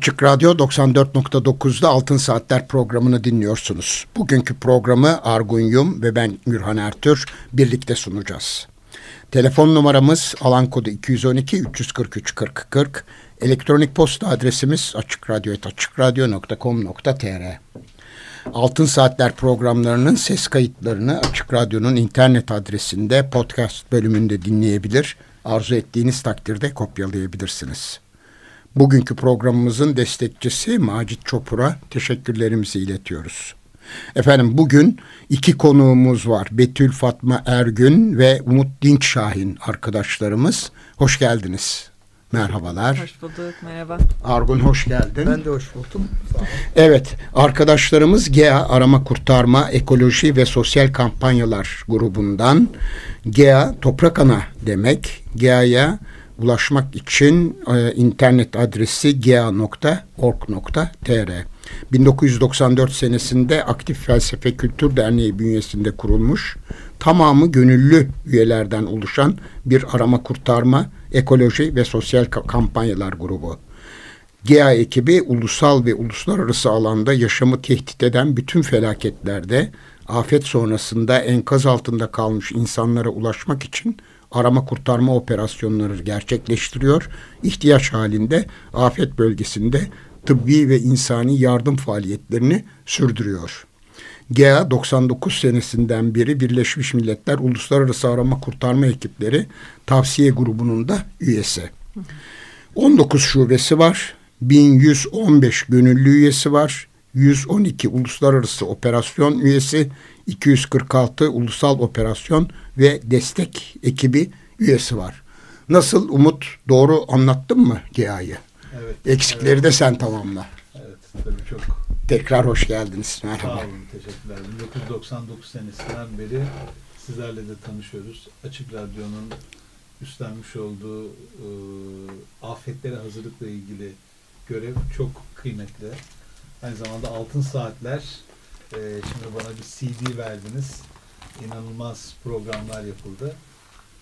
Açık Radyo 94.9'da Altın Saatler programını dinliyorsunuz. Bugünkü programı Argun Yum ve ben Gürhan Ertür birlikte sunacağız. Telefon numaramız alan kodu 212 343 40 40. Elektronik posta adresimiz açıkradyo.com.tr Altın Saatler programlarının ses kayıtlarını Açık Radyo'nun internet adresinde podcast bölümünde dinleyebilir. Arzu ettiğiniz takdirde kopyalayabilirsiniz. Bugünkü programımızın destekçisi Macit Çopur'a teşekkürlerimizi iletiyoruz. Efendim bugün iki konuğumuz var. Betül Fatma Ergün ve Umut Dinç Şahin arkadaşlarımız. Hoş geldiniz. Merhabalar. Hoş bulduk, merhaba. Argun hoş geldin. Ben de hoş buldum. Evet, arkadaşlarımız GEA Arama Kurtarma Ekoloji ve Sosyal Kampanyalar grubundan GEA Toprak Ana demek. GEA'ya ulaşmak için e, internet adresi gea.org.tr 1994 senesinde Aktif Felsefe Kültür Derneği bünyesinde kurulmuş, tamamı gönüllü üyelerden oluşan bir arama kurtarma, ekoloji ve sosyal kampanyalar grubu. GEA ekibi ulusal ve uluslararası alanda yaşamı tehdit eden bütün felaketlerde afet sonrasında enkaz altında kalmış insanlara ulaşmak için arama kurtarma operasyonları gerçekleştiriyor. İhtiyaç halinde afet bölgesinde tıbbi ve insani yardım faaliyetlerini sürdürüyor. GEA 99 senesinden beri Birleşmiş Milletler Uluslararası Arama Kurtarma Ekipleri tavsiye grubunun da üyesi. 19 şubesi var, 1115 gönüllü üyesi var, 112 uluslararası operasyon üyesi, 246 ulusal operasyon ve destek ekibi üyesi var. Nasıl Umut doğru anlattın mı GEA'yı? Evet. Eksikleri evet. de sen tamamla. Evet tabii çok. Tekrar hoş geldiniz. Merhaba. Sağ olun teşekkürler. 1999 senesinden beri sizlerle de tanışıyoruz. Açık Radyo'nun üstlenmiş olduğu e, afetlere hazırlıkla ilgili görev çok kıymetli. Aynı zamanda Altın Saatler e, şimdi bana bir CD verdiniz. İnanılmaz programlar yapıldı.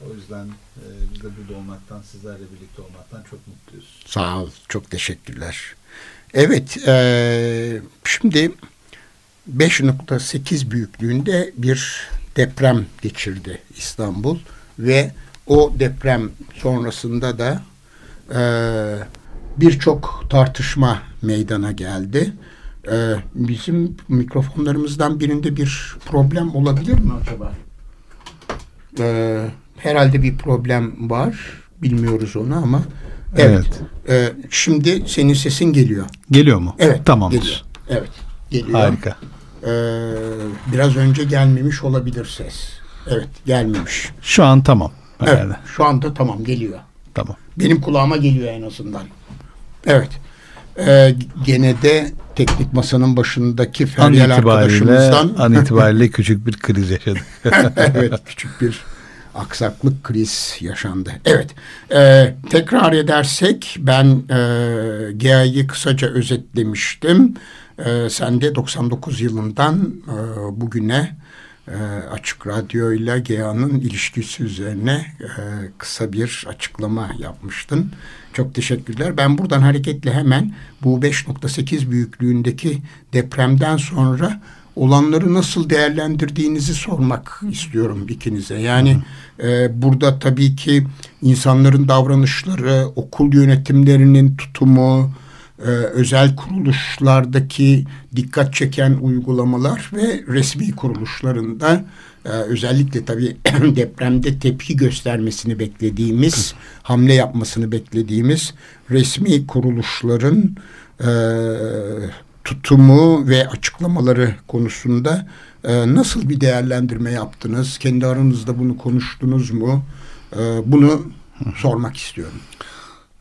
O yüzden e, biz de burada olmaktan, sizlerle birlikte olmaktan çok mutluyuz. Sağ ol, çok teşekkürler. Evet, e, şimdi 5.8 büyüklüğünde bir deprem geçirdi İstanbul ve o deprem sonrasında da e, birçok tartışma meydana geldi. E, bizim mikrofonlarımızdan birinde bir problem olabilir mi acaba? E, herhalde bir problem var. Bilmiyoruz onu ama. Evet. evet. E, şimdi senin sesin geliyor. Geliyor mu? Evet. Tamamdır. Geliyor. Evet. Geliyor. Harika. E, biraz önce gelmemiş olabilir ses. Evet. Gelmemiş. Şu an tamam. Evet. Şu anda tamam geliyor. Tamam. Benim kulağıma geliyor en azından. Evet. Ee, gene de teknik masanın başındaki Feryal arkadaşımızdan an itibariyle küçük bir kriz yaşadık. evet küçük bir aksaklık kriz yaşandı. Evet e, tekrar edersek ben e, GA'yı kısaca özetlemiştim. E, sen de 99 yılından e, bugüne e, Açık Radyo ile GEA'nın ilişkisi üzerine e, kısa bir açıklama yapmıştın. Çok teşekkürler. Ben buradan hareketle hemen bu 5.8 büyüklüğündeki depremden sonra olanları nasıl değerlendirdiğinizi sormak istiyorum ikinize. Yani e, burada tabii ki insanların davranışları, okul yönetimlerinin tutumu, e, özel kuruluşlardaki dikkat çeken uygulamalar ve resmi kuruluşlarında e, özellikle tabii depremde tepki göstermesini beklediğimiz, hamle yapmasını beklediğimiz resmi kuruluşların e, tutumu ve açıklamaları konusunda e, nasıl bir değerlendirme yaptınız? Kendi aranızda bunu konuştunuz mu? E, bunu sormak istiyorum.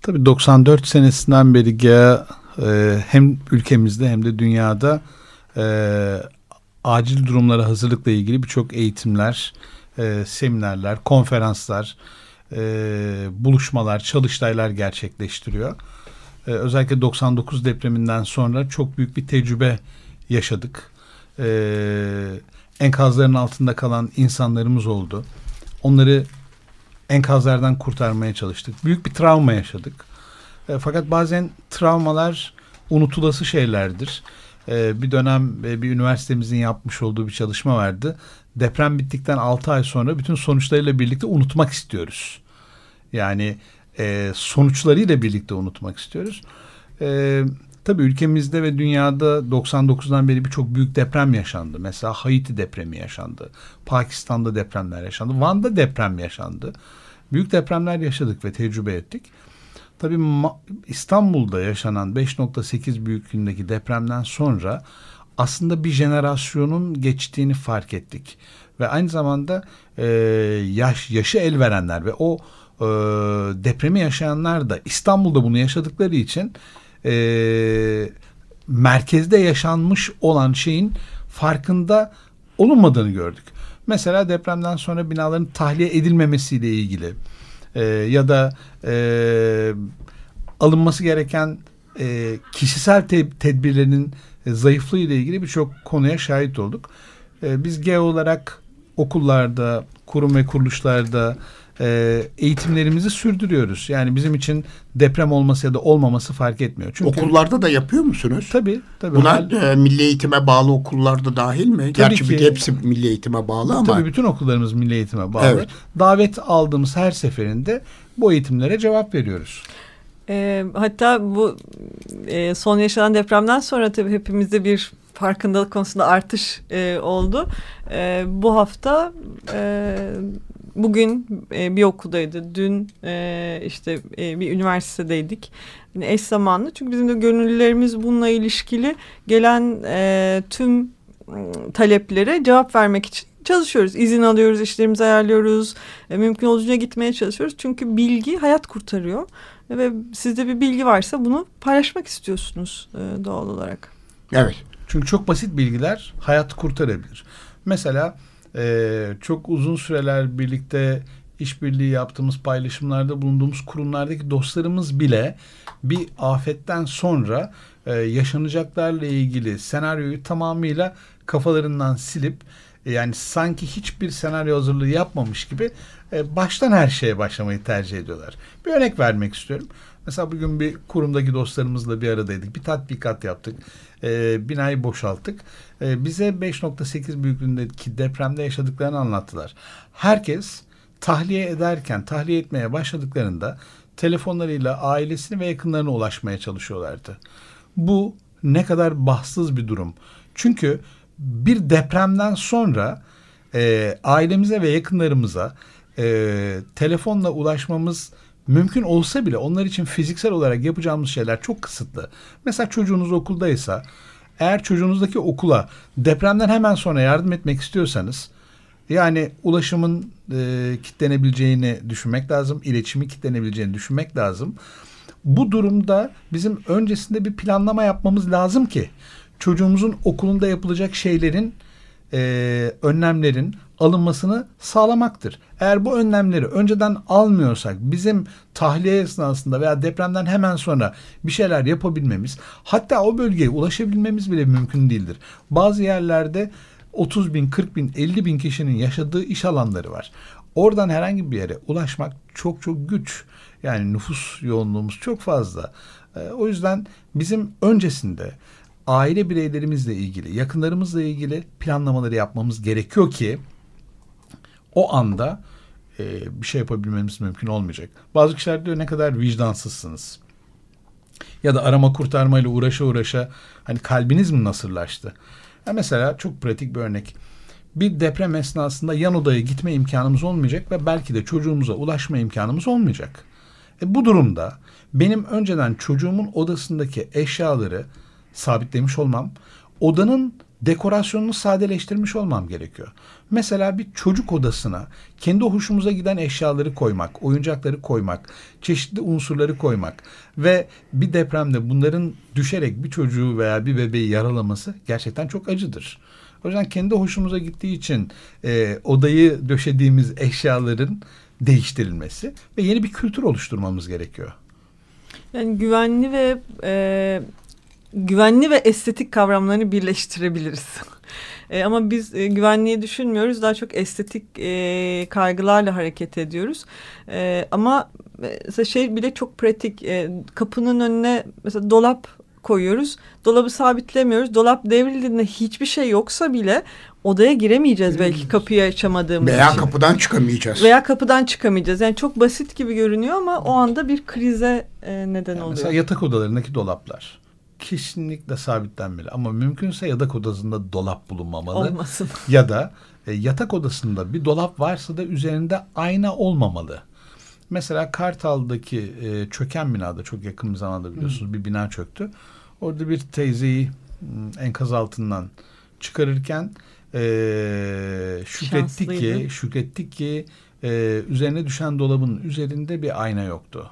Tabii 94 senesinden beri GEA e, hem ülkemizde hem de dünyada e, acil durumlara hazırlıkla ilgili birçok eğitimler, e, seminerler, konferanslar, e, buluşmalar, çalıştaylar gerçekleştiriyor. E, özellikle 99 depreminden sonra çok büyük bir tecrübe yaşadık. E, enkazların altında kalan insanlarımız oldu. Onları enkazlardan kurtarmaya çalıştık. Büyük bir travma yaşadık. E, fakat bazen travmalar unutulası şeylerdir. E, bir dönem e, bir üniversitemizin yapmış olduğu bir çalışma vardı. Deprem bittikten 6 ay sonra bütün sonuçlarıyla birlikte unutmak istiyoruz. Yani e, sonuçlarıyla birlikte unutmak istiyoruz. E, tabii ülkemizde ve dünyada 99'dan beri birçok büyük deprem yaşandı. Mesela Haiti depremi yaşandı. Pakistan'da depremler yaşandı. Van'da deprem yaşandı. Büyük depremler yaşadık ve tecrübe ettik. Tabii İstanbul'da yaşanan 5.8 büyüklüğündeki depremden sonra aslında bir jenerasyonun geçtiğini fark ettik. Ve aynı zamanda e, yaş yaşı el verenler ve o e, depremi yaşayanlar da İstanbul'da bunu yaşadıkları için e, merkezde yaşanmış olan şeyin farkında olunmadığını gördük. Mesela depremden sonra binaların tahliye edilmemesiyle ilgili e, ya da e, alınması gereken e, kişisel te tedbirlerin zayıflığı ile ilgili birçok konuya şahit olduk. E, biz GEO olarak okullarda, kurum ve kuruluşlarda e, eğitimlerimizi sürdürüyoruz. Yani bizim için deprem olması ya da olmaması fark etmiyor. Çünkü Okullarda da yapıyor musunuz? Tabii. tabii. Bunlar e, milli eğitime bağlı okullarda dahil mi? Tabii Gerçi ki, hepsi milli eğitime bağlı ama. Tabii bütün okullarımız milli eğitime bağlı. Evet. Davet aldığımız her seferinde bu eğitimlere cevap veriyoruz. E, hatta bu e, son yaşanan depremden sonra tabii hepimizde bir farkındalık konusunda artış e, oldu. E, bu hafta e, bugün e, bir okuldaydı. Dün e, işte e, bir üniversitedeydik. Yani eş zamanlı. Çünkü bizim de gönüllülerimiz bununla ilişkili gelen e, tüm taleplere cevap vermek için çalışıyoruz. İzin alıyoruz, işlerimizi ayarlıyoruz. E, mümkün olduğunca gitmeye çalışıyoruz. Çünkü bilgi hayat kurtarıyor. Ve sizde bir bilgi varsa bunu paylaşmak istiyorsunuz e, doğal olarak. Evet. Çünkü çok basit bilgiler hayat kurtarabilir. Mesela e, çok uzun süreler birlikte işbirliği yaptığımız paylaşımlarda bulunduğumuz kurumlardaki dostlarımız bile bir afetten sonra e, yaşanacaklarla ilgili senaryoyu tamamıyla kafalarından silip e, yani sanki hiçbir senaryo hazırlığı yapmamış gibi e, baştan her şeye başlamayı tercih ediyorlar. Bir örnek vermek istiyorum. Mesela bugün bir kurumdaki dostlarımızla bir aradaydık. Bir tatbikat yaptık. E, binayı boşalttık. E, bize 5.8 büyüklüğündeki depremde yaşadıklarını anlattılar. Herkes tahliye ederken, tahliye etmeye başladıklarında telefonlarıyla ailesini ve yakınlarına ulaşmaya çalışıyorlardı. Bu ne kadar bahtsız bir durum. Çünkü bir depremden sonra e, ailemize ve yakınlarımıza e, telefonla ulaşmamız mümkün olsa bile onlar için fiziksel olarak yapacağımız şeyler çok kısıtlı. Mesela çocuğunuz okuldaysa eğer çocuğunuzdaki okula depremden hemen sonra yardım etmek istiyorsanız yani ulaşımın e, kitlenebileceğini düşünmek lazım, iletişimi kitlenebileceğini düşünmek lazım. Bu durumda bizim öncesinde bir planlama yapmamız lazım ki çocuğumuzun okulunda yapılacak şeylerin, e, önlemlerin alınmasını sağlamaktır. Eğer bu önlemleri önceden almıyorsak bizim tahliye esnasında veya depremden hemen sonra bir şeyler yapabilmemiz hatta o bölgeye ulaşabilmemiz bile mümkün değildir. Bazı yerlerde 30 bin, 40 bin, 50 bin kişinin yaşadığı iş alanları var. Oradan herhangi bir yere ulaşmak çok çok güç. Yani nüfus yoğunluğumuz çok fazla. E, o yüzden bizim öncesinde aile bireylerimizle ilgili, yakınlarımızla ilgili planlamaları yapmamız gerekiyor ki o anda e, bir şey yapabilmemiz mümkün olmayacak. Bazı kişiler diyor ne kadar vicdansızsınız. Ya da arama kurtarmayla uğraşa uğraşa hani kalbiniz mi nasırlaştı? Ya mesela çok pratik bir örnek. Bir deprem esnasında yan odaya gitme imkanımız olmayacak ve belki de çocuğumuza ulaşma imkanımız olmayacak. E bu durumda benim önceden çocuğumun odasındaki eşyaları sabitlemiş olmam, odanın dekorasyonunu sadeleştirmiş olmam gerekiyor. Mesela bir çocuk odasına kendi hoşumuza giden eşyaları koymak, oyuncakları koymak, çeşitli unsurları koymak ve bir depremde bunların düşerek bir çocuğu veya bir bebeği yaralaması gerçekten çok acıdır. O yüzden kendi hoşumuza gittiği için e, odayı döşediğimiz eşyaların değiştirilmesi ve yeni bir kültür oluşturmamız gerekiyor. Yani güvenli ve e, güvenli ve estetik kavramlarını birleştirebiliriz. E, ama biz e, güvenliği düşünmüyoruz. Daha çok estetik e, kaygılarla hareket ediyoruz. E, ama mesela şey bile çok pratik. E, kapının önüne mesela dolap koyuyoruz. Dolabı sabitlemiyoruz. Dolap devrildiğinde hiçbir şey yoksa bile odaya giremeyeceğiz belki kapıyı açamadığımız Veya için. kapıdan çıkamayacağız. Veya kapıdan çıkamayacağız. Yani çok basit gibi görünüyor ama o anda bir krize e, neden Yani oluyor. mesela yatak odalarındaki dolaplar kesinlikle sabitlenmeli ama mümkünse yatak odasında dolap bulunmamalı. Olmasın. Ya da e, yatak odasında bir dolap varsa da üzerinde ayna olmamalı. Mesela Kartal'daki e, çöken binada çok yakın bir zamanda biliyorsunuz bir bina çöktü. Orada bir teyzeyi enkaz altından çıkarırken e, şükrettik ki şükrettik ki e, üzerine düşen dolabın üzerinde bir ayna yoktu.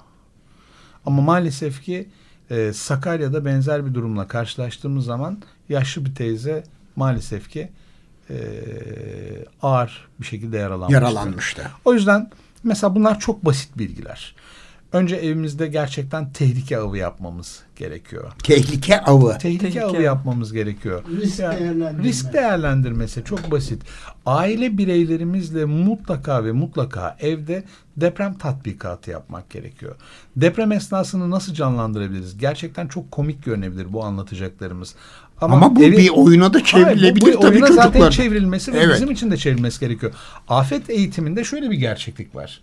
Ama maalesef ki e, Sakarya'da benzer bir durumla karşılaştığımız zaman yaşlı bir teyze maalesef ki e, ağır bir şekilde yaralanmıştı. Yaralanmıştı. O yüzden mesela bunlar çok basit bilgiler. Önce evimizde gerçekten tehlike avı yapmamız gerekiyor. Tehlike avı. Tehlike, Tehlike avı yapmamız gerekiyor. Risk değerlendirme. Risk değerlendirmesi çok basit. Aile bireylerimizle mutlaka ve mutlaka evde deprem tatbikatı yapmak gerekiyor. Deprem esnasını nasıl canlandırabiliriz? Gerçekten çok komik görünebilir bu anlatacaklarımız. Ama bu evi- bir oyuna da Hayır, bu- çevrilebilir bu tabii oyuna zaten çevrilmesi ve Evet. bizim için de çevrilmesi gerekiyor. Afet eğitiminde şöyle bir gerçeklik var.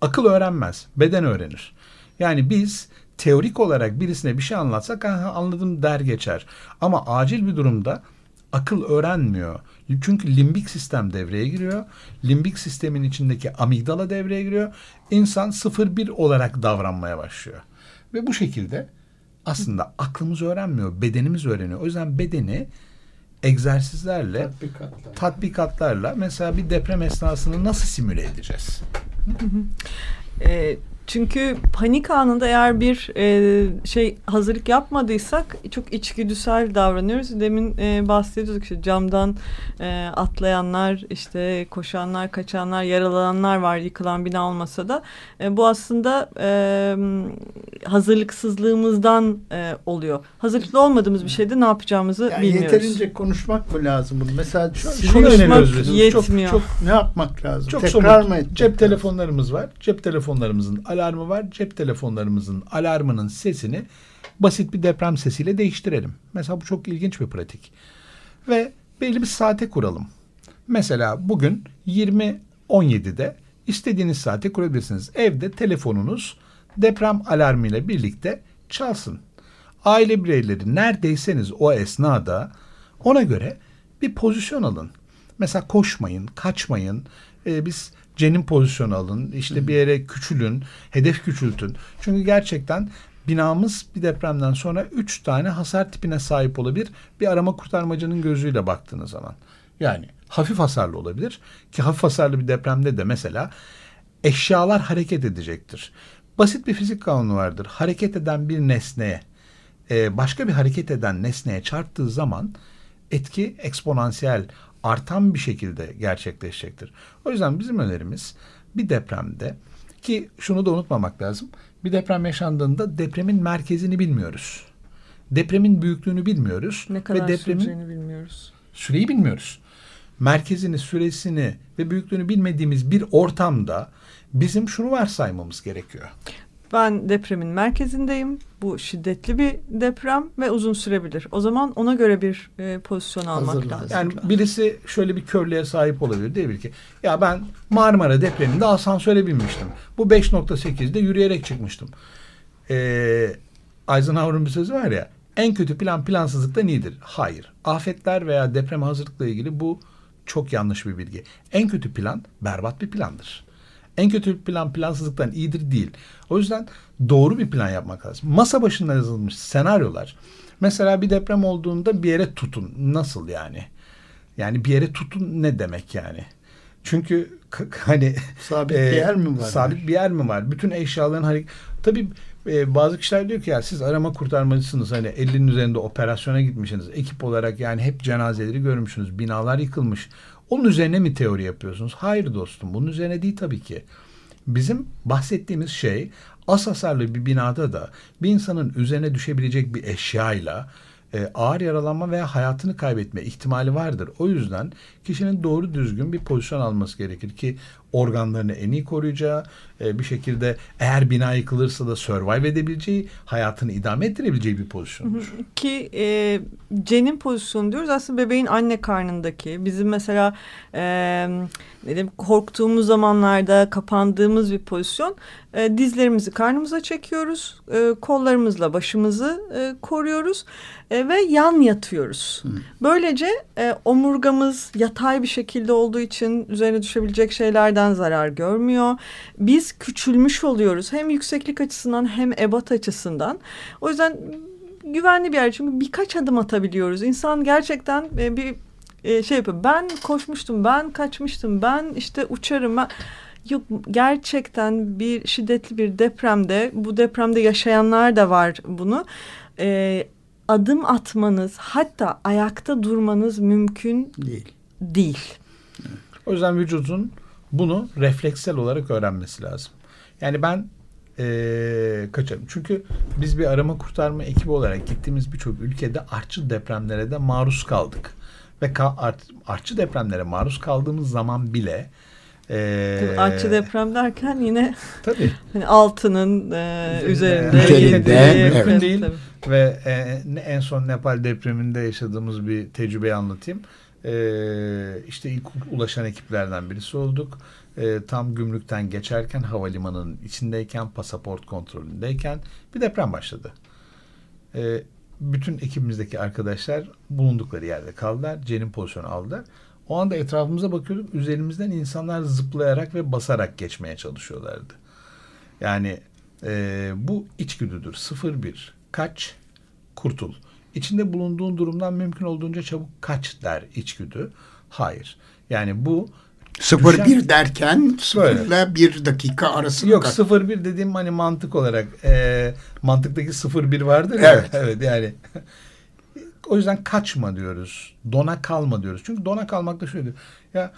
Akıl öğrenmez, beden öğrenir. Yani biz teorik olarak birisine bir şey anlatsak "Aha, anladım der geçer. Ama acil bir durumda akıl öğrenmiyor. Çünkü limbik sistem devreye giriyor. Limbik sistemin içindeki amigdala devreye giriyor. İnsan 0-1 olarak davranmaya başlıyor. Ve bu şekilde aslında aklımız öğrenmiyor, bedenimiz öğreniyor. O yüzden bedeni egzersizlerle, Tatbikatlar. tatbikatlarla mesela bir deprem esnasını nasıl simüle edeceğiz? E, çünkü panik anında eğer bir e, şey hazırlık yapmadıysak çok içgüdüsel davranıyoruz. Demin e, bahsediyorduk işte camdan e, atlayanlar, işte koşanlar, kaçanlar, yaralananlar var yıkılan bina olmasa da. E, bu aslında e, hazırlıksızlığımızdan e, oluyor. Hazırlıklı olmadığımız bir şeyde ne yapacağımızı Yani bilmiyoruz. yeterince konuşmak mı lazım bunu? Mesela konuşmak yetmiyor. Çok, çok ne yapmak lazım? Çok Tekrar somut. mı etmek Cep lazım? telefonlarımız var. Cep telefonlarımızın alarmı var. Cep telefonlarımızın alarmının sesini basit bir deprem sesiyle değiştirelim. Mesela bu çok ilginç bir pratik. Ve belli bir saate kuralım. Mesela bugün 20.17'de istediğiniz saate kurabilirsiniz. Evde telefonunuz deprem alarmıyla birlikte çalsın. Aile bireyleri neredeyseniz o esnada ona göre bir pozisyon alın. Mesela koşmayın, kaçmayın. Ee, biz cenin pozisyonu alın. İşte bir yere küçülün, hedef küçültün. Çünkü gerçekten binamız bir depremden sonra üç tane hasar tipine sahip olabilir. Bir arama kurtarmacının gözüyle baktığınız zaman. Yani hafif hasarlı olabilir ki hafif hasarlı bir depremde de mesela eşyalar hareket edecektir. Basit bir fizik kanunu vardır. Hareket eden bir nesneye e, başka bir hareket eden nesneye çarptığı zaman etki eksponansiyel artan bir şekilde gerçekleşecektir. O yüzden bizim önerimiz bir depremde ki şunu da unutmamak lazım. Bir deprem yaşandığında depremin merkezini bilmiyoruz. Depremin büyüklüğünü bilmiyoruz ne kadar ve depremin bilmiyoruz. süreyi bilmiyoruz. Merkezini, süresini ve büyüklüğünü bilmediğimiz bir ortamda bizim şunu varsaymamız gerekiyor. Ben depremin merkezindeyim. Bu şiddetli bir deprem ve uzun sürebilir. O zaman ona göre bir e, pozisyon almak Hazırlan. lazım. Yani birisi şöyle bir körlüğe sahip olabilir diyebilir ki ya ben Marmara depreminde asansöre binmiştim. Bu 5.8'de yürüyerek çıkmıştım. Ee, Eisenhower'ın bir sözü var ya en kötü plan plansızlıktan iyidir. Hayır. Afetler veya deprem hazırlıkla ilgili bu çok yanlış bir bilgi. En kötü plan berbat bir plandır. En kötü plan plansızlıktan iyidir değil. O yüzden doğru bir plan yapmak lazım. Masa başında yazılmış senaryolar. Mesela bir deprem olduğunda bir yere tutun. Nasıl yani? Yani bir yere tutun ne demek yani? Çünkü hani Sabit e, bir yer mi var? Sabit bir yer mi var? Bütün eşyaların hareket... Tabii e, bazı kişiler diyor ki ya siz arama kurtarmacısınız. Hani 50'nin üzerinde operasyona gitmişsiniz. Ekip olarak yani hep cenazeleri görmüşsünüz. Binalar yıkılmış. Onun üzerine mi teori yapıyorsunuz? Hayır dostum. Bunun üzerine değil tabii ki. Bizim bahsettiğimiz şey az hasarlı bir binada da bir insanın üzerine düşebilecek bir eşyayla e, ağır yaralanma veya hayatını kaybetme ihtimali vardır. O yüzden kişinin doğru düzgün bir pozisyon alması gerekir ki organlarını en iyi koruyacağı, e, bir şekilde eğer bina yıkılırsa da survive edebileceği, hayatını idame ettirebileceği bir pozisyondur. Ki e, cenin pozisyonu diyoruz aslında bebeğin anne karnındaki. Bizim mesela e, dedim korktuğumuz zamanlarda kapandığımız bir pozisyon. E, dizlerimizi karnımıza çekiyoruz, e, kollarımızla başımızı e, koruyoruz e, ve yan yatıyoruz. Hı. Böylece e, omurgamız yatay bir şekilde olduğu için üzerine düşebilecek şeylerden zarar görmüyor. Biz küçülmüş oluyoruz hem yükseklik açısından hem ebat açısından. O yüzden güvenli bir yer çünkü birkaç adım atabiliyoruz. İnsan gerçekten e, bir e, şey yapıyor. Ben koşmuştum, ben kaçmıştım, ben işte uçarım, ben... Yok gerçekten bir şiddetli bir depremde bu depremde yaşayanlar da var bunu. Ee, adım atmanız hatta ayakta durmanız mümkün değil. Değil. O yüzden vücudun bunu refleksel olarak öğrenmesi lazım. Yani ben ee, kaçarım. Çünkü biz bir arama kurtarma ekibi olarak gittiğimiz birçok ülkede artçı depremlere de maruz kaldık. Ve ka art, artçı depremlere maruz kaldığımız zaman bile ee, artçı deprem derken yine tabii. hani altının e, üzerinde, üzerinde evet. evet. değil. Ve e, en son Nepal depreminde yaşadığımız bir tecrübeyi anlatayım. E, işte ilk ulaşan ekiplerden birisi olduk. E, tam gümrükten geçerken havalimanının içindeyken, pasaport kontrolündeyken bir deprem başladı. E, bütün ekibimizdeki arkadaşlar bulundukları yerde kaldılar. Cenin pozisyonu aldılar. O anda etrafımıza bakıyorduk. Üzerimizden insanlar zıplayarak ve basarak geçmeye çalışıyorlardı. Yani e, bu içgüdüdür. 0-1. Kaç, kurtul. İçinde bulunduğun durumdan mümkün olduğunca çabuk kaç der içgüdü. Hayır. Yani bu 0-1 derken 0 ile 1 dakika arasında. Yok 0-1 dediğim hani mantık olarak e, mantıktaki 0-1 vardır ya. Evet. evet yani o yüzden kaçma diyoruz. Dona kalma diyoruz. Çünkü dona kalmak da şöyle. Ya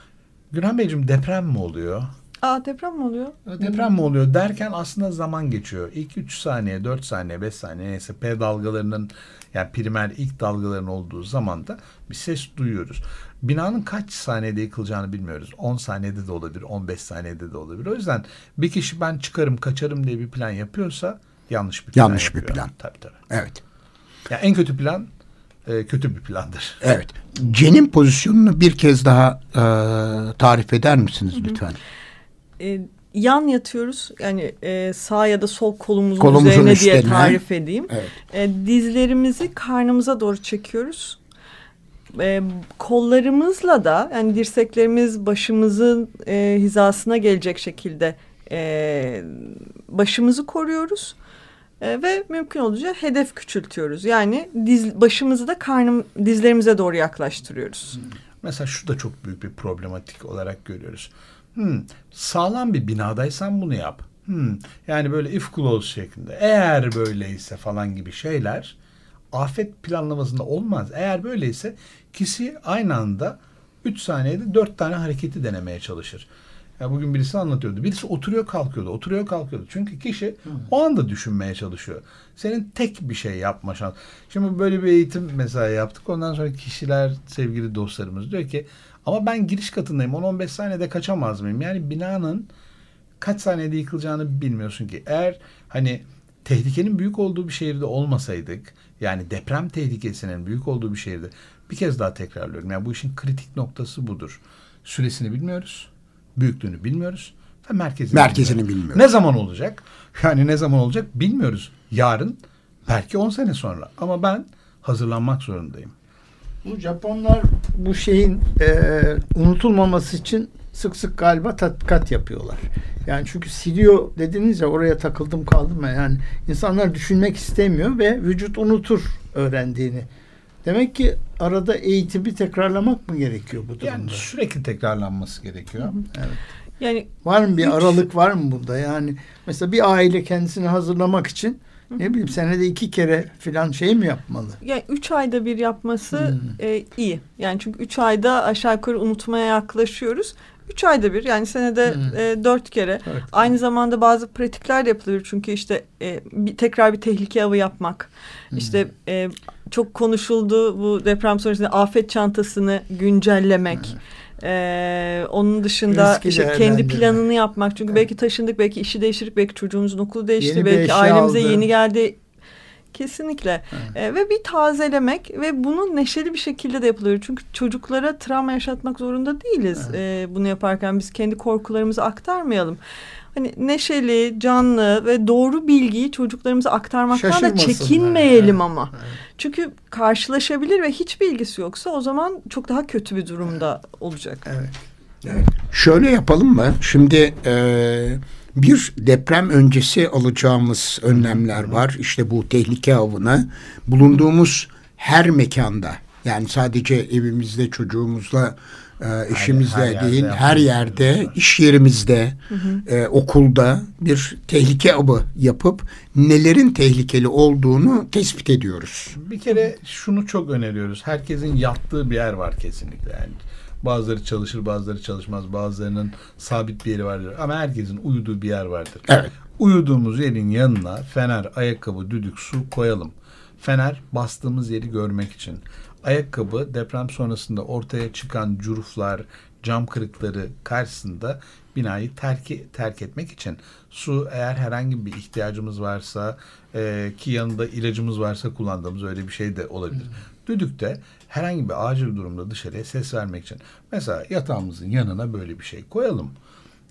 Günhan Beyciğim deprem mi oluyor? Aa deprem mi oluyor? Deprem mi oluyor derken aslında zaman geçiyor. İlk 3 saniye, 4 saniye, 5 saniye neyse P dalgalarının yani primer ilk dalgaların olduğu zaman da bir ses duyuyoruz. Binanın kaç saniyede yıkılacağını bilmiyoruz. 10 saniyede de olabilir, 15 saniyede de olabilir. O yüzden bir kişi ben çıkarım, kaçarım diye bir plan yapıyorsa yanlış bir plan Yanlış yapıyor. bir plan. Tabii tabii. Evet. Yani en kötü plan e, kötü bir plandır. Evet. Cenin pozisyonunu bir kez daha e, tarif eder misiniz lütfen? E, yan yatıyoruz. Yani e, sağ ya da sol kolumuzun, Kolumuzun üzerine üstlerine. diye tarif edeyim. Evet. E, dizlerimizi karnımıza doğru çekiyoruz. E, kollarımızla da yani dirseklerimiz başımızın e, hizasına gelecek şekilde e, başımızı koruyoruz. E, ve mümkün olunca hedef küçültüyoruz. Yani diz, başımızı da karnım dizlerimize doğru yaklaştırıyoruz. Mesela şu da çok büyük bir problematik olarak görüyoruz. Hmm, sağlam bir binadaysan bunu yap. Hmm, yani böyle if close şeklinde. Eğer böyleyse falan gibi şeyler afet planlamasında olmaz. Eğer böyleyse kişi aynı anda 3 saniyede 4 tane hareketi denemeye çalışır. Ya bugün birisi anlatıyordu. Birisi oturuyor kalkıyordu. Oturuyor kalkıyordu. Çünkü kişi hmm. o anda düşünmeye çalışıyor. Senin tek bir şey yapma şans. Şimdi böyle bir eğitim mesela yaptık. Ondan sonra kişiler sevgili dostlarımız diyor ki ama ben giriş katındayım. 10-15 saniyede kaçamaz mıyım? Yani binanın kaç saniyede yıkılacağını bilmiyorsun ki. Eğer hani tehlikenin büyük olduğu bir şehirde olmasaydık yani deprem tehlikesinin büyük olduğu bir şehirde bir kez daha tekrarlıyorum. Yani bu işin kritik noktası budur. Süresini bilmiyoruz. Büyüklüğünü bilmiyoruz. Ve merkezini, merkezini bilmiyoruz. bilmiyoruz. Ne zaman olacak? Yani ne zaman olacak bilmiyoruz. Yarın belki 10 sene sonra. Ama ben hazırlanmak zorundayım. Bu Japonlar bu şeyin e, unutulmaması için sık sık galiba tatbikat yapıyorlar. Yani çünkü siliyor dediniz ya oraya takıldım kaldım ya. Yani insanlar düşünmek istemiyor ve vücut unutur öğrendiğini. Demek ki arada eğitimi tekrarlamak mı gerekiyor bu durumda? Yani sürekli tekrarlanması gerekiyor. Evet. Yani Var mı bir Üç. aralık var mı bunda? Yani mesela bir aile kendisini hazırlamak için ne bileyim senede iki kere filan şey mi yapmalı? yani üç ayda bir yapması Hmm. e, iyi. Yani çünkü üç ayda aşağı yukarı unutmaya yaklaşıyoruz. Üç ayda bir yani senede Hmm. e, dört kere. Evet. Aynı zamanda bazı pratikler de yapılıyor. Çünkü işte e, bir, tekrar bir tehlike avı yapmak. İşte e, çok konuşuldu bu deprem sonrasında afet çantasını güncellemek. E, onun dışında Riski işte kendi planını yapmak. Çünkü Evet. belki taşındık, belki işi değiştirdik, belki çocuğumuzun okulu değişti, Yeni belki ailemize aldı. yeni geldi. Kesinlikle. E, ve bir tazelemek ve bunu neşeli bir şekilde de yapılıyor. Çünkü çocuklara travma yaşatmak zorunda değiliz. E, bunu yaparken biz kendi korkularımızı aktarmayalım. Hani neşeli, canlı ve doğru bilgiyi çocuklarımıza aktarmaktan da çekinmeyelim Evet, ama. Çünkü karşılaşabilir ve hiç bilgisi yoksa o zaman çok daha kötü bir durumda olacak. Evet. Şöyle yapalım mı? Şimdi e, bir deprem öncesi alacağımız önlemler var. İşte bu tehlike avını bulunduğumuz her mekanda yani sadece evimizde çocuğumuzla e, eşimizle her yerde değil her yapmamız yerde iş yerimizde e, okulda bir tehlike avı yapıp nelerin tehlikeli olduğunu tespit ediyoruz. Bir kere şunu çok öneriyoruz. Herkesin yattığı bir yer var kesinlikle. Yani bazıları çalışır, bazıları çalışmaz. Bazılarının sabit bir yeri vardır. Ama herkesin uyuduğu bir yer vardır. Evet. Uyuduğumuz yerin yanına fener, ayakkabı, düdük, su koyalım. Fener bastığımız yeri görmek için. Ayakkabı deprem sonrasında ortaya çıkan curuflar, cam kırıkları karşısında binayı terk, terk etmek için. Su eğer herhangi bir ihtiyacımız varsa e, ki yanında ilacımız varsa kullandığımız öyle bir şey de olabilir. Düdük de herhangi bir acil durumda dışarıya ses vermek için. Mesela yatağımızın yanına böyle bir şey koyalım.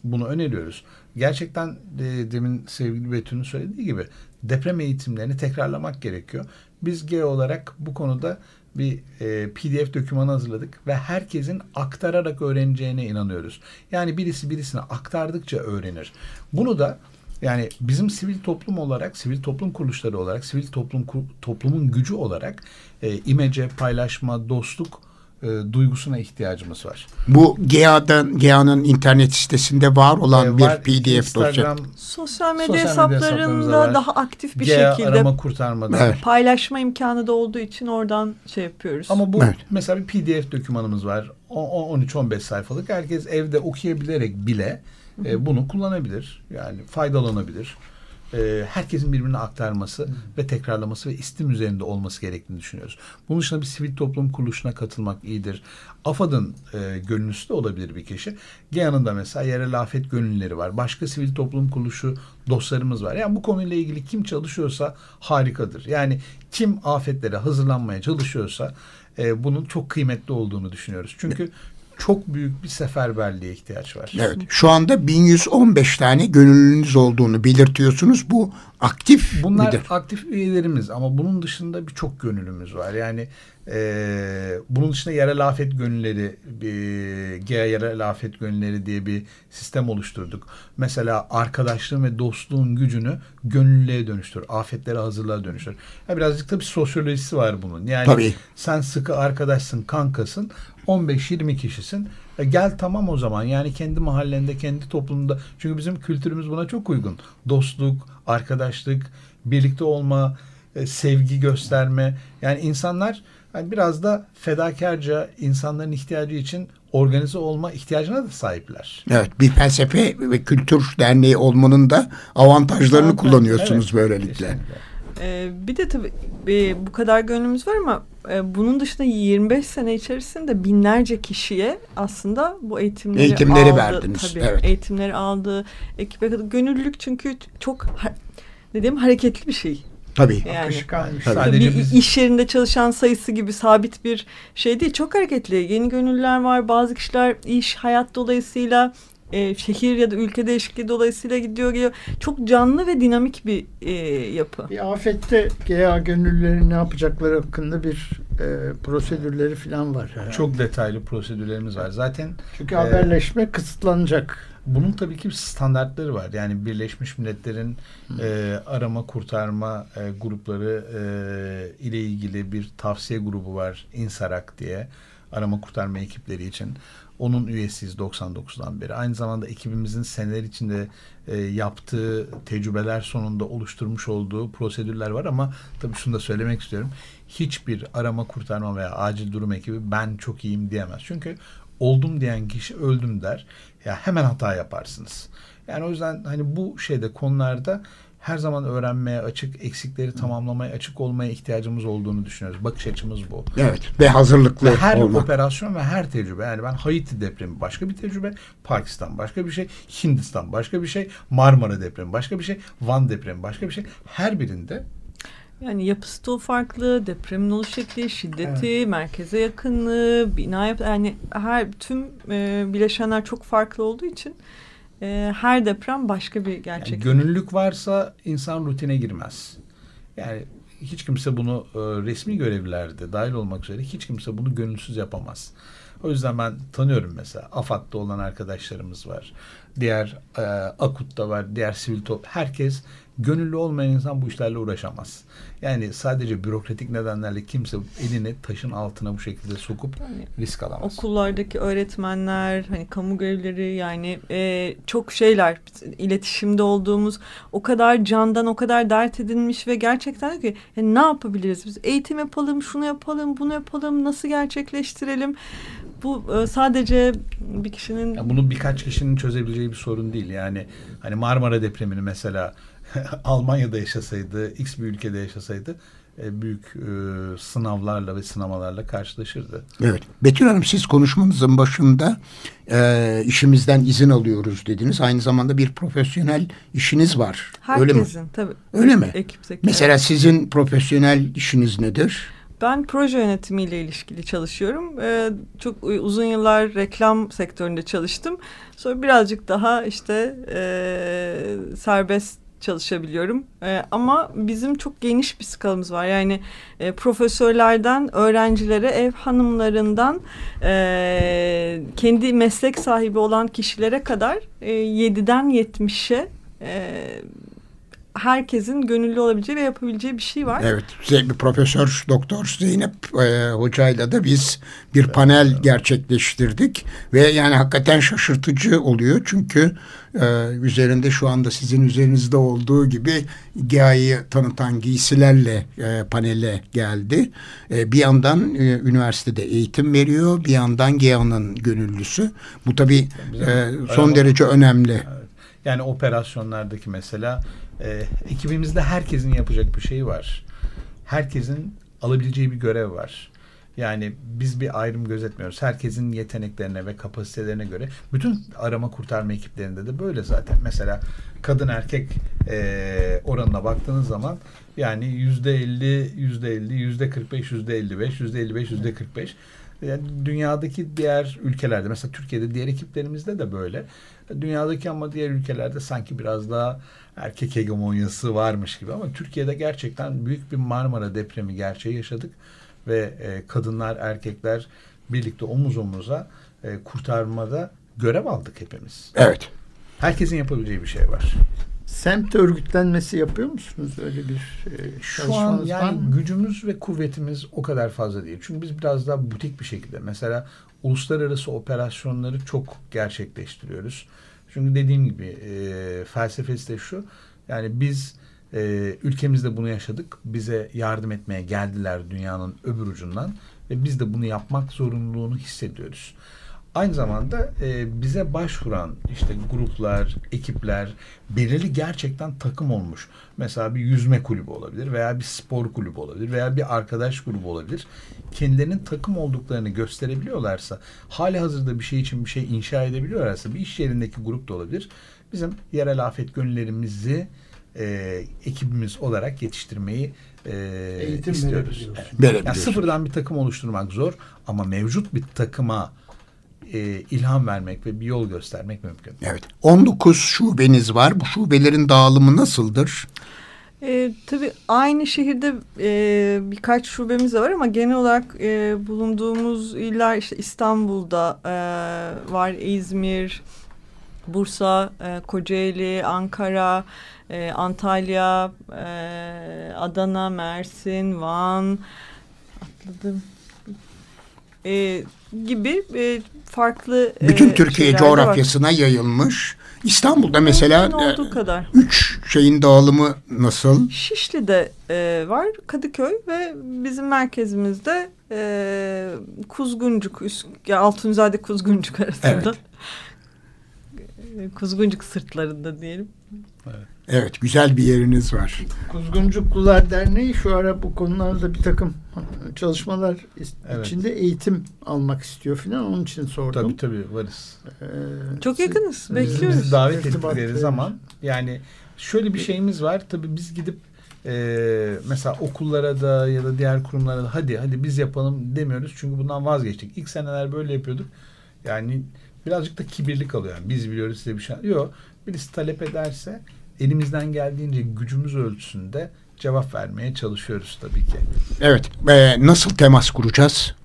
Bunu öneriyoruz. Gerçekten e, demin sevgili Betül'ün söylediği gibi deprem eğitimlerini tekrarlamak gerekiyor. Biz G olarak bu konuda bir e, PDF dokümanı hazırladık ve herkesin aktararak öğreneceğine inanıyoruz. Yani birisi birisine aktardıkça öğrenir. Bunu da yani bizim sivil toplum olarak, sivil toplum kuruluşları olarak, sivil toplum toplumun gücü olarak e, imece, paylaşma, dostluk e, duygusuna ihtiyacımız var. Bu GEA'dan GEA'nın internet sitesinde var olan E, bir var, PDF dosya. Instagram, Sosyal medya, Sosyal medya hesaplarında daha aktif bir GEA şekilde arama kurtarmada. Evet. paylaşma imkanı da olduğu için oradan şey yapıyoruz. Ama bu Evet. mesela bir PDF dokümanımız var. O- o- 13-15 sayfalık. Herkes evde okuyabilerek bile e, bunu kullanabilir. Yani faydalanabilir. E, herkesin birbirine aktarması ve tekrarlaması ve istim üzerinde olması gerektiğini düşünüyoruz. Bunun dışında bir sivil toplum kuruluşuna katılmak iyidir. AFAD'ın e, gönüllüsü de olabilir bir kişi. GEA'nın da mesela yerel afet gönüllüleri var. Başka sivil toplum kuruluşu dostlarımız var. Yani bu konuyla ilgili kim çalışıyorsa harikadır. Yani kim afetlere hazırlanmaya çalışıyorsa e, bunun çok kıymetli olduğunu düşünüyoruz. Çünkü çok büyük bir seferberliğe ihtiyaç var. Evet. Şu anda 1115 tane gönüllünüz olduğunu belirtiyorsunuz. Bu aktif Bunlar midir? aktif üyelerimiz ama bunun dışında birçok gönüllümüz var. Yani e, bunun dışında yerel afet gönülleri, GEA yerel afet gönülleri diye bir sistem oluşturduk. Mesela arkadaşlığın ve dostluğun gücünü gönüllüye dönüştür. Afetlere hazırlığa dönüştür. Ya birazcık da bir sosyolojisi var bunun. Yani Tabii. sen sıkı arkadaşsın, kankasın. 15-20 kişisin. E gel tamam o zaman. Yani kendi mahallende, kendi toplumunda. Çünkü bizim kültürümüz buna çok uygun. Dostluk, arkadaşlık, birlikte olma, e, sevgi gösterme. Yani insanlar yani biraz da fedakarca insanların ihtiyacı için organize olma ihtiyacına da sahipler. Evet. Bir felsefe ve kültür derneği olmanın da avantajlarını kullanıyorsunuz Evet, böylelikle. kesinlikle. Ee, bir de tabii e, bu kadar gönlümüz var ama e, bunun dışında 25 sene içerisinde binlerce kişiye aslında bu eğitimleri, Eğitimleri aldı. verdiniz, Tabii, evet. Eğitimleri aldı. Ekibe. Gönüllülük çünkü çok diyeyim hareketli bir şey. Tabii. Yani. Akışkan. Tabii. Sadece bir biz iş yerinde çalışan sayısı gibi sabit bir şey değil. Çok hareketli. Yeni gönüllüler var. Bazı kişiler iş, hayat dolayısıyla e, şehir ya da ülke değişikliği dolayısıyla gidiyor geliyor. Çok canlı ve dinamik bir e, yapı. Bir afette GEA gönüllülerin ne yapacakları hakkında bir e, prosedürleri falan var. herhalde. çok detaylı prosedürlerimiz var. Zaten Çünkü e, haberleşme kısıtlanacak. Bunun tabii ki standartları var. Yani Birleşmiş Milletler'in e, arama kurtarma e, grupları e, ile ilgili bir tavsiye grubu var. İnsarak diye arama kurtarma ekipleri için. Onun üyesiyiz 99'dan beri. Aynı zamanda ekibimizin seneler içinde e, yaptığı tecrübeler sonunda oluşturmuş olduğu prosedürler var ama tabii şunu da söylemek istiyorum. Hiçbir arama kurtarma veya acil durum ekibi ben çok iyiyim diyemez. Çünkü oldum diyen kişi öldüm der. Ya hemen hata yaparsınız. Yani o yüzden hani bu şeyde konularda her zaman öğrenmeye açık, eksikleri tamamlamaya açık olmaya ihtiyacımız olduğunu düşünüyoruz. Bakış açımız bu. Evet ve hazırlıklı Ve her olmak. operasyon ve her tecrübe yani ben Haiti depremi başka bir tecrübe, Pakistan başka bir şey, Hindistan başka bir şey, Marmara depremi başka bir şey, Van depremi başka bir şey. Her birinde Yani yapısı da farklı, depremin oluş şekli, şiddeti, merkeze yakınlığı, bina yap yani her tüm e, bileşenler çok farklı olduğu için e, her deprem başka bir yani gerçek. gönüllülük varsa insan rutine girmez. Yani hiç kimse bunu e, resmi görevlilerde dahil olmak üzere hiç kimse bunu gönülsüz yapamaz. O yüzden ben tanıyorum mesela AFAD'da olan arkadaşlarımız var. Diğer e, AKUT'ta var, diğer sivil top herkes gönüllü olmayan insan bu işlerle uğraşamaz. Yani sadece bürokratik nedenlerle kimse elini taşın altına bu şekilde sokup Yani risk alamaz. Okullardaki öğretmenler, hani kamu görevlileri yani e, çok şeyler iletişimde olduğumuz o kadar candan o kadar dert edinmiş ve gerçekten ki "Ya ne yapabiliriz biz eğitim yapalım şunu yapalım bunu yapalım nasıl gerçekleştirelim bu e, sadece bir kişinin Ya bunu birkaç kişinin çözebileceği bir sorun değil. Yani hani Marmara depremini mesela Almanya'da yaşasaydı, X bir ülkede yaşasaydı e, büyük e, sınavlarla ve sınamalarla karşılaşırdı. Evet. Betül Hanım siz konuşmanızın başında e, işimizden izin alıyoruz dediniz. Aynı zamanda bir profesyonel işiniz var. Öyle mi? herkesin tabii Öyle mi? ekipteki Mesela sizin profesyonel işiniz nedir? Ben proje yönetimiyle ilişkili çalışıyorum. Ee, çok uzun yıllar reklam sektöründe çalıştım. Sonra birazcık daha işte e, serbest çalışabiliyorum. E, ama bizim çok geniş bir skalamız var. Yani e, profesörlerden öğrencilere, ev hanımlarından e, kendi meslek sahibi olan kişilere kadar e, 7'den 70'e e, herkesin gönüllü olabileceği ve yapabileceği bir şey var. Evet. Ze- Profesör Doktor Zeynep e, hocayla da biz bir panel gerçekleştirdik ve yani hakikaten şaşırtıcı oluyor çünkü e, üzerinde şu anda sizin üzerinizde olduğu gibi GİA'yı tanıtan giysilerle e, panele geldi. E, bir yandan e, üniversitede eğitim veriyor, bir yandan GİA'nın gönüllüsü. Bu tabii e, son derece önemli. Yani operasyonlardaki mesela e, ekibimizde herkesin yapacak bir şeyi var. Herkesin alabileceği bir görev var. Yani biz bir ayrım gözetmiyoruz. Herkesin yeteneklerine ve kapasitelerine göre. Bütün arama kurtarma ekiplerinde de böyle zaten. Mesela kadın erkek e, oranına baktığınız zaman yani yüzde elli, yüzde elli, yüzde kırk beş, yüzde elli beş, yüzde elli beş, yüzde kırk beş. Dünyadaki diğer ülkelerde mesela Türkiye'de diğer ekiplerimizde de böyle. Dünyadaki ama diğer ülkelerde sanki biraz daha erkek hegemonyası varmış gibi ama Türkiye'de gerçekten büyük bir Marmara depremi gerçeği yaşadık ve e, kadınlar erkekler birlikte omuz omuza e, kurtarmada görev aldık hepimiz. Evet. Herkesin yapabileceği bir şey var. Semt örgütlenmesi yapıyor musunuz? Öyle bir e, Şu an çalışmanız var yani mı? gücümüz ve kuvvetimiz o kadar fazla değil. Çünkü biz biraz daha butik bir şekilde mesela uluslararası operasyonları çok gerçekleştiriyoruz. Çünkü dediğim gibi e, felsefesi de şu. Yani biz e, ülkemizde bunu yaşadık. Bize yardım etmeye geldiler dünyanın öbür ucundan ve biz de bunu yapmak zorunluluğunu hissediyoruz. Aynı zamanda e, bize başvuran işte gruplar, ekipler belirli gerçekten takım olmuş. Mesela bir yüzme kulübü olabilir veya bir spor kulübü olabilir veya bir arkadaş grubu olabilir. Kendilerinin takım olduklarını gösterebiliyorlarsa, hali hazırda bir şey için bir şey inşa edebiliyorlarsa bir iş yerindeki grup da olabilir. Bizim yerel afet gönüllerimizi e, ekibimiz olarak yetiştirmeyi e, Eğitim istiyoruz. Evet. Yani sıfırdan bir takım oluşturmak zor ama mevcut bir takıma e, ilham vermek ve bir yol göstermek mümkün. Evet. 19 şubeniz var. Bu şubelerin dağılımı nasıldır? E, tabii aynı şehirde e, birkaç şubemiz de var ama genel olarak e, bulunduğumuz iller işte İstanbul'da e, var, İzmir, Bursa, e, Kocaeli, Ankara, e, Antalya, e, Adana, Mersin, Van, atladım. e, gibi e, farklı Bütün e, Türkiye şeyler de var. coğrafyasına yayılmış. İstanbul'da mesela olduğu e, kadar. üç şeyin dağılımı nasıl? Şişli'de e, var Kadıköy ve bizim merkezimizde e, Kuzguncuk, Üst, ya Altunzade Kuzguncuk arasında. E, Kuzguncuk sırtlarında diyelim. Evet güzel bir yeriniz var. Kuzguncuklular Derneği şu ara bu konularda bir takım çalışmalar Evet. içinde eğitim almak istiyor filan onun için sordum. Tabii tabii varız. Ee, Çok yakınız, Biz- bekliyoruz. Bizi davet ettikleri verir. zaman yani şöyle bir şeyimiz var. Tabii biz gidip e, mesela okullara da ya da diğer kurumlara da hadi hadi biz yapalım demiyoruz. Çünkü bundan vazgeçtik. İlk seneler böyle yapıyorduk. Yani birazcık da kibirli kalıyor. Yani biz biliyoruz size bir şey. Yok. Birisi talep ederse elimizden geldiğince gücümüz ölçüsünde cevap vermeye çalışıyoruz tabii ki. Evet e, nasıl temas kuracağız?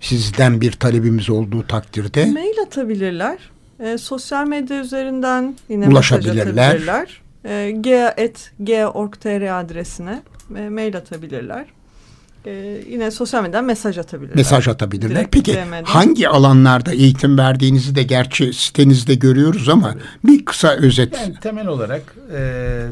Sizden bir talebimiz olduğu takdirde Mail atabilirler. E, sosyal medya üzerinden yine Ulaşabilirler. E, g.g.org.tr adresine e, mail atabilirler. E, yine sosyal medyadan mesaj atabilirler. mesaj atabilirler. Direkt Peki DM'den. hangi alanlarda eğitim verdiğinizi de gerçi sitenizde görüyoruz ama bir kısa özet. Yani temel olarak e,